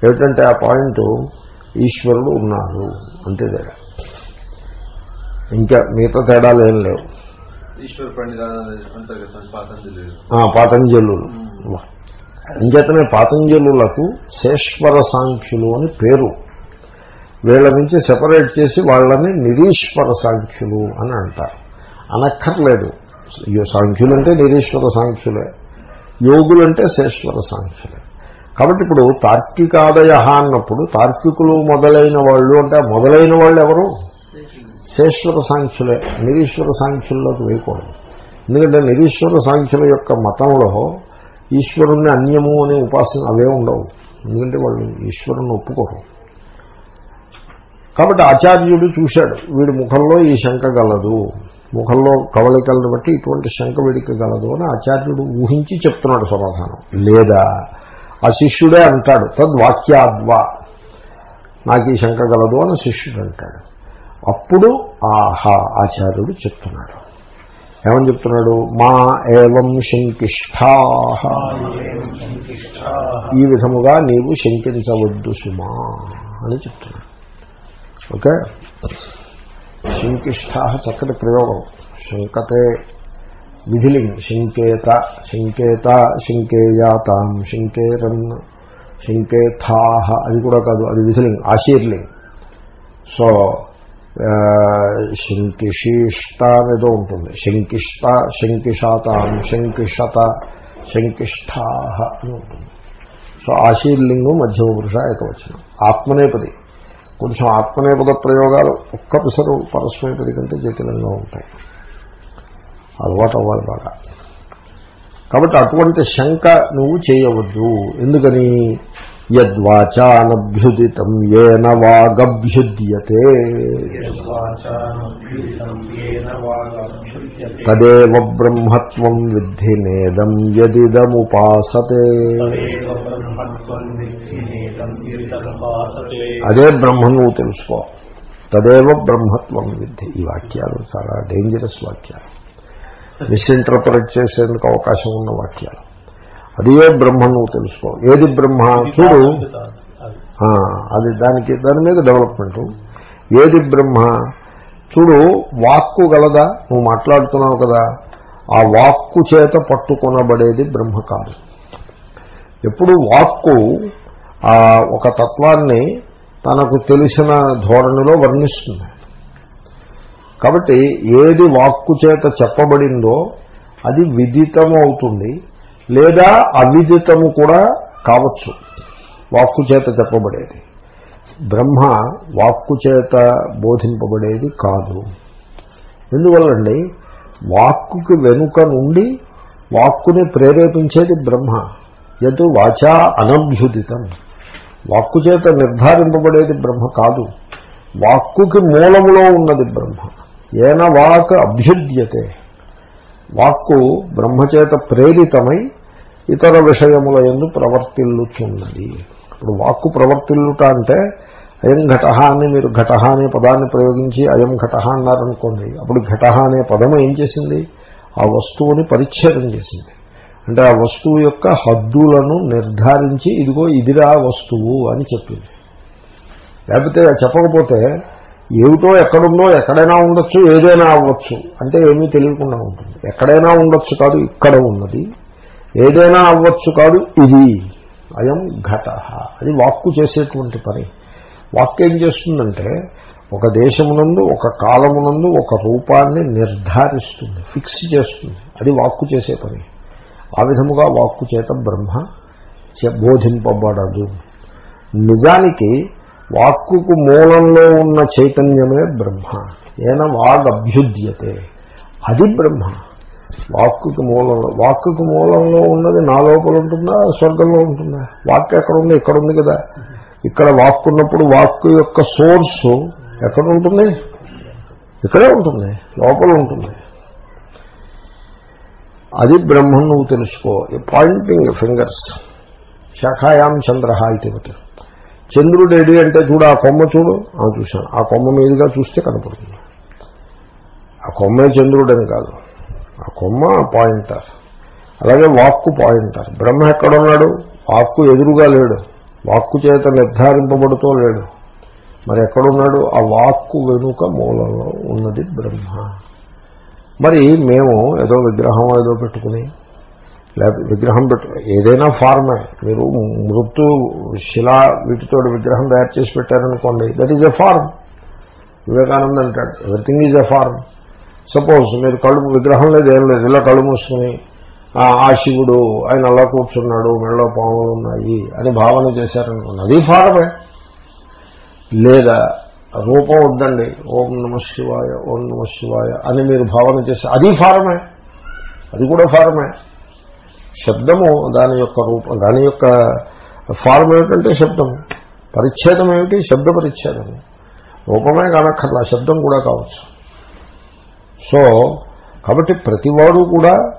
S1: ఏమిటంటే ఆ పాయింట్ ఈశ్వరుడు ఉన్నారు అంతే తేడా. ఇంకా మిగతా తేడాలు ఏం లేవు.
S2: పాతంజలి
S1: అంచేతనే పాతంజలులకు శేశ్వర సాంఖ్యులు అని పేరు. వీళ్ళ నుంచి సెపరేట్ చేసి వాళ్ళని నిరీశ్వర సాంఖ్యులు అని అంటారు. అనక్కర్లేదు. సాంఖ్యులు అంటే నిరీశ్వర సాంఖ్యులే. యోగులంటే శేశ్వర సాంఖ్యులు కాబట్టి ఇప్పుడు తార్కికాదయ అన్నప్పుడు తార్కికులు మొదలైన వాళ్ళు అంటే మొదలైన వాళ్ళు ఎవరు? శేశ్వర సాంఖ్యులే. నిరీశ్వర సాంఖ్యుల్లోకి వేయకూడదు. ఎందుకంటే నిరీశ్వర సాంఖ్యుల యొక్క మతంలో ఈశ్వరుణ్ణి అన్యము అనే ఉపాసన అవే ఉండవు. ఎందుకంటే వాళ్ళు ఈశ్వరుణ్ణి ఒప్పుకోరు. కాబట్టి ఆచార్యుడు చూశాడు వీడి ముఖంలో ఈ శంక గలదు. ముఖంలో కవలికలను బట్టి ఇటువంటి శంక వీడికి గలదు అని ఆచార్యుడు ఊహించి చెప్తున్నాడు సమాధానం. లేదా ఆ శిష్యుడే అంటాడు తద్వాక్యాద్వా నాకు ఈ శంక గలదు అని శిష్యుడు అంటాడు. అప్పుడు ఆహా ఆచార్యుడు చెప్తున్నాడు. ఏమని చెప్తున్నాడు? మా ఏవం శంకిష్టా. ఈ విధముగా నీవు శంకించవద్దు సుమా అని చెప్తున్నాడు. ఓకే? శంకిష్ట చక్కటి ప్రయోగం. శంకతే విధిలింగ్ శంకేత శంకేత శంకేయాతాం శంకేరన్ శంకేథాహ అది కూడా కాదు అది విధిలింగ్ ఆశీర్లింగ్. సో శంకిషిష్ట అనేదో ఉంటుంది. శంకిష్ట శంకిషాతాం శంకిషత శంకిష్టాహ అని ఉంటుంది. సో ఆశీర్లింగు మధ్యమ పురుష ఏకవచనం. ఆత్మనేపది. కొంచెం ఆత్మనేపద ప్రయోగాలు ఒక్క పిసరు పరస్మేపది కంటే జటిలంగా ఉంటాయి. అలవాటు అవ్వాలి బాగా. కాబట్టి అటువంటి శంక నువ్వు చేయవద్దు. ఎందుకని? యద్వాచానభ్యుదితం ఏన వాగభ్యుద్యతే. తదేవ బ్రహ్మత్వం విద్ధి నేదం యదిదముపాసతే. అదే బ్రహ్మ నువ్వు తెలుసుకో. తదేవ బ్రహ్మత్వం విద్ధి. ఈ వాక్యాలు చాలా డేంజరస్ వాక్యాలు. మిస్ఇంటర్ప్రిట్ చేసేందుకు అవకాశం ఉన్న వాక్యాలు. అదే బ్రహ్మ నువ్వు తెలుసుకో. ఏది బ్రహ్మ? చూడు. అది. దానికి దాని మీద డెవలప్మెంట్ ఏది బ్రహ్మ? చూడు వాక్కు గలదా? నువ్వు మాట్లాడుతున్నావు కదా. ఆ వాక్కు చేత పట్టుకొనబడేది బ్రహ్మ కాదు. ఎప్పుడు వాక్కు ఒక తత్వాన్ని తనకు తెలిసిన ధోరణిలో వర్ణిస్తుంది. కాబట్టి ఏది వాక్కు చేత చెప్పబడిందో అది విదితము అవుతుంది లేదా అవిదితము కూడా కావచ్చు వాక్కు చేత చెప్పబడేది. బ్రహ్మ వాక్కు చేత బోధింపబడేది కాదు. ఎందువల్లండి వాక్కుకి వెనుక నుండి వాక్కుని ప్రేరేపించేది బ్రహ్మ ఎదు వాచా అనభ్యుదితం. వాక్కు చేత నిర్ధారింపబడేది బ్రహ్మ కాదు. వాక్కుకి మూలములో ఉన్నది బ్రహ్మ. ఏన వాక్ అభ్యుద్యతే. వాక్కు బ్రహ్మచేత ప్రేరితమై ఇతర విషయముల ఎందు ప్రవర్తిల్లుచున్నది. ఇప్పుడు వాక్కు ప్రవర్తిల్లుట అంటే అయం ఘట అని మీరు ఘట అనే పదాన్ని ప్రయోగించి అయం ఘట అన్నారనుకోండి అప్పుడు ఘట అనే పదం ఏం చేసింది? ఆ వస్తువుని పరిచ్ఛేదం చేసింది. అంటే ఆ వస్తువు యొక్క హద్దులను నిర్ధారించి ఇదిగో ఇదిరా వస్తువు అని చెప్పింది. లేకపోతే చెప్పకపోతే ఏమిటో ఎక్కడుందో ఎక్కడైనా ఉండొచ్చు ఏదైనా అవ్వచ్చు. అంటే ఏమీ తెలియకుండా ఉంటుంది. ఎక్కడైనా ఉండొచ్చు కాదు ఇక్కడ ఉన్నది. ఏదైనా అవ్వచ్చు కాదు ఇది. అయం ఘట. అది వాక్కు చేసేటువంటి పని. వాక్కు ఏం చేస్తుందంటే ఒక దేశమునందు ఒక కాలమునందు ఒక రూపాన్ని నిర్ధారిస్తుంది ఫిక్స్ చేస్తుంది. అది వాక్కు చేసే పని. ఆ విధముగా వాక్కు చేత బ్రహ్మ బోధింపబడదు. నిజానికి వాక్కుకు మూలంలో ఉన్న చైతన్యమే బ్రహ్మ. ఏన వాగభ్యుద్యతే. అది బ్రహ్మ. వాక్కుకి మూలంలో వాక్కుకి మూలంలో ఉన్నది నా లోపల ఉంటుందా స్వర్గంలో ఉంటుందా? వాక్ ఎక్కడ ఉంది ఇక్కడ ఉంది కదా. ఇక్కడ వాక్కు ఉన్నప్పుడు వాక్కు యొక్క సోర్సు ఎక్కడ ఉంటుంది? ఇక్కడే ఉంటుంది. లోపల ఉంటుంది. అది బ్రహ్మం నువ్వు తెలుసుకో. పాయింటింగ్ ఫింగర్స్ శాఖాయాం చంద్ర ఇతివతి చంద్రుడు ఎడి అంటే చూడు ఆ కొమ్మ చూడు. ఆ చూశాను. ఆ కొమ్మ మీదుగా చూస్తే కనపడుతుంది. ఆ కొమ్మే చంద్రుడని కాదు. ఆ కొమ్మ పాయింటర్. అలాగే వాక్కు పాయింటర్. బ్రహ్మ ఎక్కడున్నాడు? వాక్కు ఎదురుగా లేడు. వాక్కు చేత నిర్ధారింపబడుతూ లేడు. మరి ఎక్కడున్నాడు? ఆ వాక్కు వెనుక మూలంలో ఉన్నది బ్రహ్మ. మరి మేము ఏదో విగ్రహం ఏదో పెట్టుకుని లేకపోతే విగ్రహం పెట్టు ఏదైనా ఫార్మే మీరు మృతు శిలా వీటితో విగ్రహం తయారు చేసి పెట్టారనుకోండి that is a form Vivekananda అంటాడు everything is a form suppose మీరు కళ్ళు విగ్రహం లేదు ఏం లేదు ఇలా కళ్ళు మూసుకుని ఆ, శివుడు ఆయన అలా కూర్చున్నాడు మెడలో పాములు ఉన్నాయి అని భావన చేశారనుకోండి అది ఫారమే లేదా రూపం వద్దండి. ఓం నమ శివాయ ఓం నమ శివాయ అని మీరు భావన చేస్తే అది ఫారమే. అది కూడా ఫారమే. శబ్దము దాని యొక్క రూపం దాని యొక్క ఫార్మ్ ఏమిటంటే శబ్దము పరిచ్ఛేదం ఏమిటి? శబ్ద పరిచ్ఛేదము రూపమే కానక్కర్లా శబ్దం కూడా కావచ్చు. సో కాబట్టి ప్రతివాడు కూడా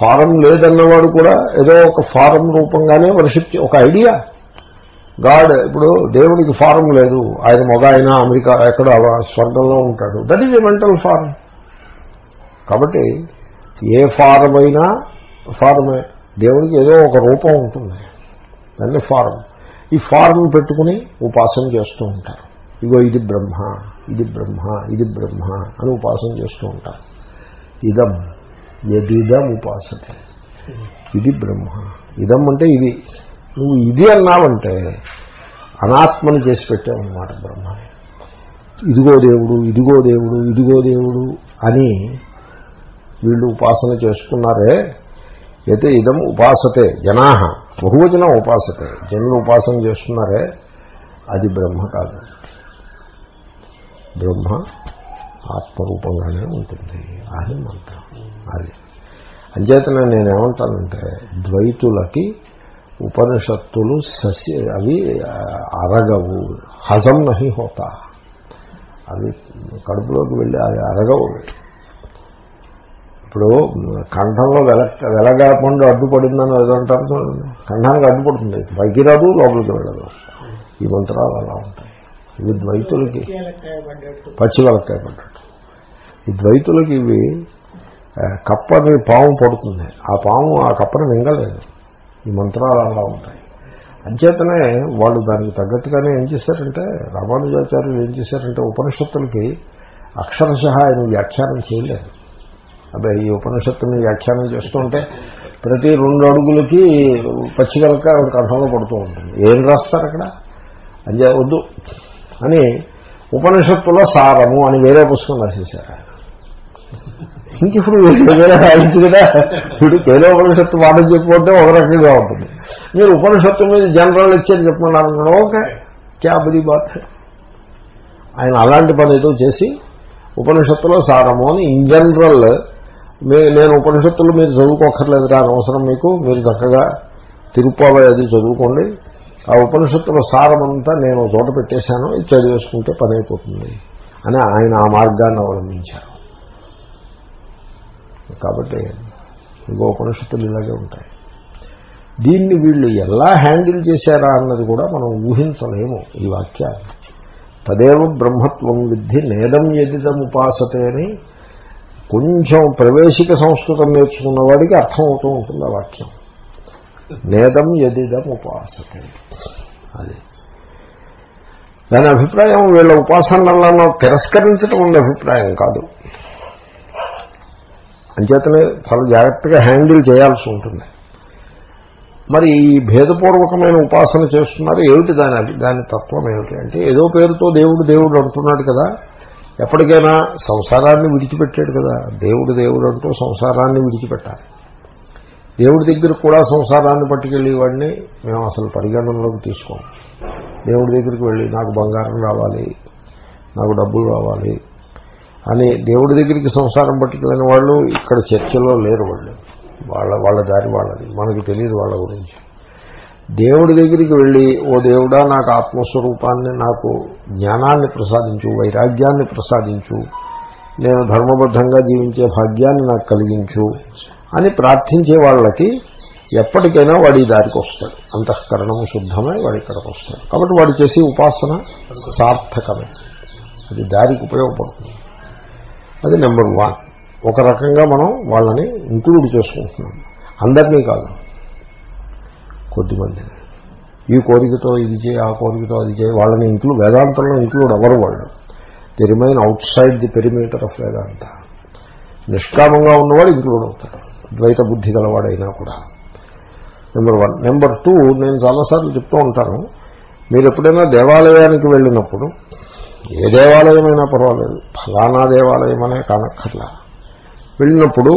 S1: ఫారం లేదన్నవాడు కూడా ఏదో ఒక ఫారం రూపంగానే వర్షిప్ ఒక ఐడియా. గాడ్ ఇప్పుడు దేవుడికి ఫారం లేదు. ఆయన మగ ఆయన అమెరికా ఎక్కడో స్వర్గంలో ఉంటాడు. That is a mental form కాబట్టి ఏ ఫారం అయినా ఫారమే. దేవుడికి ఏదో ఒక రూపం ఉంటుంది. దాన్ని ఫారం ఈ ఫారం పెట్టుకుని ఉపాసన చేస్తూ ఉంటారు. ఇగో ఇది బ్రహ్మ ఇది బ్రహ్మ ఇది బ్రహ్మ అని ఉపాసన చేస్తూ ఉంటారు. ఇదం ఎదిదం ఉపాసతే. ఇది బ్రహ్మ. ఇదం అంటే ఇది. నువ్వు ఇది అన్నావంటే అనాత్మని చేసి పెట్టావన్నమాట బ్రహ్మ ఇదిగో దేవుడు ఇదిగో దేవుడు ఇదిగో దేవుడు అని వీళ్ళు ఉపాసన చేసుకున్నారే అయితే ఇదం ఉపాసతే జనా బహువచనం ఉపాసతే జనులు ఉపాసన చేస్తున్నారే అది బ్రహ్మ కాదు. బ్రహ్మ ఆత్మరూపంగానే ఉంటుంది. అని మంత్రం. అది. అంచేతనే నేనేమంటానంటే ద్వైతులకి ఉపనిషత్తులు ససి అవి అరగవు. హజం నహి హోతా. అవి కడుపులోకి వెళ్ళి అవి అరగవు. ఇప్పుడు కంఠంలో వెల వెలగా పండు అడ్డుపడిందని ఏదో అంటారు చూడండి. కంఠానికి అడ్డుపడుతుంది. పైకి రాదు లోపలికి వెళ్ళదు. ఈ మంత్రాలు అలా ఉంటాయి. ఇవి ద్వైతులకి పచ్చి వెలక్కాయ పడ్డట్టు ఈ ద్వైతులకి ఇవి కప్పని పాము పడుతుంది. ఆ పాము ఆ కప్పని మింగలేదు. ఈ మంత్రాలు అలా ఉంటాయి. అంచేతనే వాళ్ళు దానికి తగ్గట్టుగానే ఏం చేశారంటే రామానుజాచార్యులు ఏం చేశారంటే ఉపనిషత్తులకి అక్షరశ ఆయన వ్యాఖ్యానం చేయలేదు. అదే ఈ ఉపనిషత్తుని వ్యాఖ్యానం చేస్తుంటే ప్రతి రెండు అడుగులకి పచ్చిగలక కథంలో పడుతూ ఉంటుంది. ఏం రాస్తారు అక్కడ? అంజే వద్దు. అని ఉపనిషత్తులో సారము అని వేరే పుస్తకం రాసేశారు ఆయన. ఇంక ఇప్పుడు ఏదైనా రాయించు కదా ఇప్పుడు కేలో ఉపనిషత్తు వాదం చెప్పుకుంటే ఒక రకంగా ఉంటుంది. మీరు ఉపనిషత్తు మీద జనరల్ ఇచ్చేది చెప్పమన్నారు ఓకే క్యాబరీ బాత్? ఆయన అలాంటి పని ఏదో చేసి ఉపనిషత్తులో సారము అని ఇన్ జనరల్ నేను ఉపనిషత్తులు మీరు చదువుకోక్కర్లేదు రాని అవసరం మీకు మీరు చక్కగా తిరుపాల అది చదువుకోండి. ఆ ఉపనిషత్తుల సారమంతా నేను చోట పెట్టేశాను ఇది చదివేసుకుంటే పని అయిపోతుంది అని ఆయన ఆ మార్గాన్ని అవలంబించారు. కాబట్టి ఇంకో ఉపనిషత్తులు ఇలాగే ఉంటాయి. దీన్ని వీళ్ళు ఎలా హ్యాండిల్ చేశారా అన్నది కూడా మనం ఊహించలేము ఈ వాక్యాన్ని. తదేవ బ్రహ్మత్వం విద్ధి నేదం ఎదిదం ఉపాసతే అని కొంచెం ప్రవేశిక సంస్కృతం నేర్చుకున్న వాడికి అర్థమవుతూ ఉంటుంది ఆ వాక్యం. నేదం ఎదిదం ఉపాసతే. అది. దాని అభిప్రాయం వీళ్ళ ఉపాసనలను తిరస్కరించడం ఉండే అభిప్రాయం కాదు. అంచేతనే చాలా జాగ్రత్తగా హ్యాండిల్ చేయాల్సి ఉంటుంది. మరి ఈ భేదపూర్వకమైన ఉపాసన చేస్తున్నారు ఏమిటి దాని దాని తత్వం ఏమిటి? అంటే ఏదో పేరుతో దేవుడు దేవుడు అంటున్నాడు కదా ఎప్పటికైనా సంసారాన్ని విడిచిపెట్టాడు కదా దేవుడు దేవుడు అంటూ సంసారాన్ని విడిచిపెట్టాలి. దేవుడి దగ్గర కూడా సంసారాన్ని పట్టుకెళ్ళి వాడిని మేము అసలు పరిగణనలోకి తీసుకోం. దేవుడి దగ్గరికి వెళ్ళి నాకు బంగారం రావాలి నాకు డబ్బులు రావాలి అని దేవుడి దగ్గరికి సంసారం పట్టుకెళ్ళిన వాళ్ళు ఇక్కడ చర్చలో లేరు వాళ్ళు. వాళ్ళ వాళ్ళ దారి వాళ్ళది. మనకు తెలియదు వాళ్ళ గురించి. దేవుడి దగ్గరికి వెళ్ళి ఓ దేవుడా నాకు ఆత్మస్వరూపాన్ని నాకు జ్ఞానాన్ని ప్రసాదించు వైరాగ్యాన్ని ప్రసాదించు నేను ధర్మబద్ధంగా జీవించే భాగ్యాన్ని నాకు కలిగించు అని ప్రార్థించే వాళ్ళకి ఎప్పటికైనా వాడి దారికి వస్తాడు. అంతఃకరణము శుద్ధమై వాడి ఇక్కడికి వస్తాడు. కాబట్టి వాడు చేసే ఉపాసన సార్థకమే. అది దారికి ఉపయోగపడుతుంది. అది నెంబర్ వన్ ఒక రకంగా మనం వాళ్ళని ఇంక్లూడ్ చేసుకుంటున్నాం. అందరినీ కాదు. కొద్దిమందిని ఈ కోరికతో ఇది చేయి ఆ కోరికతో అది చేయి వాళ్ళని ఇంక్లూడ్ వేదాంతంలో ఇంక్లూడ్ అవ్వరు వాళ్ళు. They remain outside the perimeter of Vedanta. నిష్కామంగా ఉన్నవాడు ఇంక్లూడ్ అవుతాడు. ద్వైత బుద్ధి గలవాడైనా కూడా. నెంబర్ వన్ నెంబర్ టూ నేను చాలాసార్లు చెప్తూ ఉంటాను. మీరు ఎప్పుడైనా దేవాలయానికి వెళ్ళినప్పుడు ఏ దేవాలయమైనా పర్వాలేదు. ఫలానా దేవాలయం అనే కానక్కర్లా. వెళ్ళినప్పుడు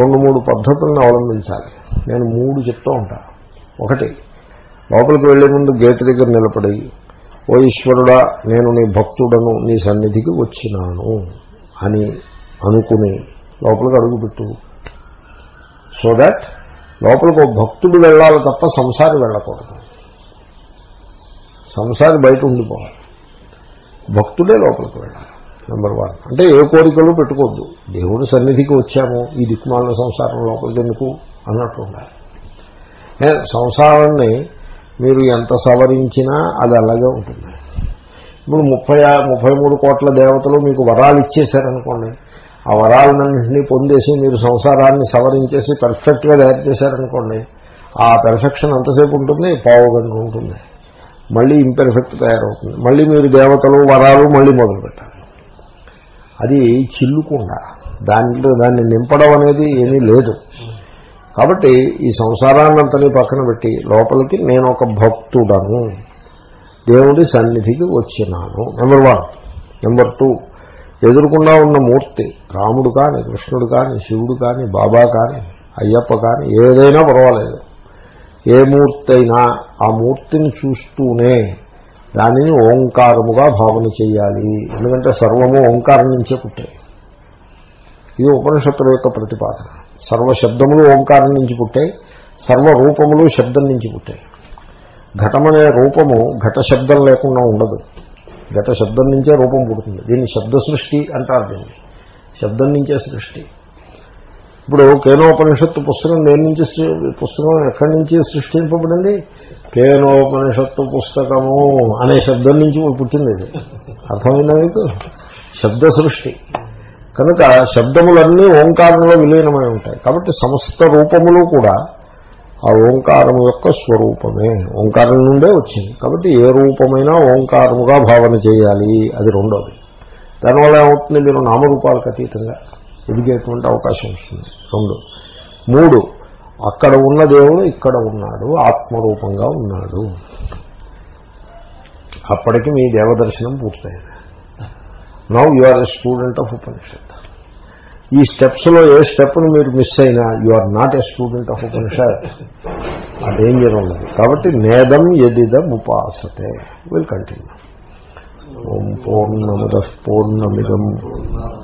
S1: రెండు మూడు పద్ధతులను అవలంబించాలి. నేను మూడు చెప్తూ ఉంటాను ఒకటి లోపలికి వెళ్ళే ముందు గేటు దగ్గర నిలబడి ఓ ఈశ్వరుడా నేను నీ భక్తుడను నీ సన్నిధికి వచ్చినాను అని అనుకుని లోపలికి అడుగుపెట్టు సో దట్ లోపలికి ఒక భక్తుడు వెళ్ళాలి తప్ప సంసారి వెళ్ళకూడదు. సంసారి బయట ఉండిపోవాలి. భక్తుడే లోపలికి వెళ్ళాలి. నెంబర్ వన్ అంటే ఏ కోరికలు పెట్టుకోవద్దు. దేవుడి సన్నిధికి వచ్చాము. ఈ దిక్మాల సంసారం లోపలికి ఎందుకు అన్నట్టు ఉండాలి. సంసారాన్ని మీరు ఎంత సవరించినా అది అలాగే ఉంటుంది. ఇప్పుడు ముప్పై ముప్పై మూడు కోట్ల దేవతలు మీకు వరాలు ఇచ్చేశారనుకోండి. ఆ వరాలన్నింటినీ పొందేసి మీరు సంసారాన్ని సవరించేసి పర్ఫెక్ట్గా తయారు చేశారనుకోండి. ఆ పెర్ఫెక్షన్ ఎంతసేపు ఉంటుంది పావు గంట ఉంటుంది. మళ్ళీ ఇంపెర్ఫెక్ట్ తయారవుతుంది. మళ్ళీ మీరు దేవతలు వరాలు మళ్ళీ మొదలు పెట్టాలి. అది చిల్లుకుండా. దాంట్లో దాన్ని నింపడం అనేది ఏమీ లేదు. కాబట్టి ఈ సంసారాన్నంతని పక్కన పెట్టి లోపలికి నేను ఒక భక్తుడను. దేవుడి సన్నిధికి వచ్చినాను. నెంబర్ వన్ నెంబర్ టూ ఎదురుకుండా ఉన్న మూర్తి రాముడు కానీ కృష్ణుడు కానీ శివుడు కానీ బాబా కానీ అయ్యప్ప కానీ ఏదైనా పర్వాలేదు. ఏ మూర్తి అయినా ఆ మూర్తిని చూస్తూనే దానిని ఓంకారముగా భావన చేయాలి. ఎందుకంటే సర్వము ఓంకారం నుంచే పుట్టాయి. ఇది ఉపనిషత్తుల యొక్క ప్రతిపాదన. సర్వ శబ్దములు ఓంకారం నుంచి పుట్టాయి సర్వ రూపములు శబ్దం నుంచి పుట్టాయి. ఘటమనే రూపము ఘట శబ్దం లేకుండా ఉండదు. ఘట శబ్దం నుంచే రూపం పుడుతుంది. దీన్ని శబ్ద సృష్టి అంటారు దీన్ని. శబ్దం నుంచే సృష్టి. ఇప్పుడు కేనోపనిషత్తు పుస్తకం దేని నుంచి పుస్తకం ఎక్కడి నుంచి సృష్టింపబడింది? కేనోపనిషత్తు పుస్తకము అనే శబ్దం నుంచి పుట్టింది ఇది. అర్థమైందా మీకు శబ్ద సృష్టి. కనుక శబ్దములన్నీ ఓంకారంలో విలీనమై ఉంటాయి. కాబట్టి సమస్త రూపములు కూడా ఆ ఓంకారం యొక్క స్వరూపమే. ఓంకారం నుండే వచ్చింది. కాబట్టి ఏ రూపమైనా ఓంకారముగా భావన చేయాలి. అది రెండోది. దానివల్ల ఏమవుతుంది? మీరు నామరూపాలకు అతీతంగా ఎదిగేటువంటి అవకాశం వస్తుంది. రెండు. మూడు. అక్కడ ఉన్న దేవుడు ఇక్కడ ఉన్నాడు. ఆత్మరూపంగా ఉన్నాడు. అప్పటికి మీ దేవదర్శనం పూర్తయింది. Now you are a student of Upanishad ఈ స్టెప్స్లో ఏ స్టెప్ను మీరు మిస్ అయినా you are not a student of Upanishad ఆ డేంజర్ ఉన్నది. కాబట్టి నేదం ఎదిదం ఉపాసతే. విల్ కంటిన్యూ ఓం పూర్ణముద పూర్ణమిదం.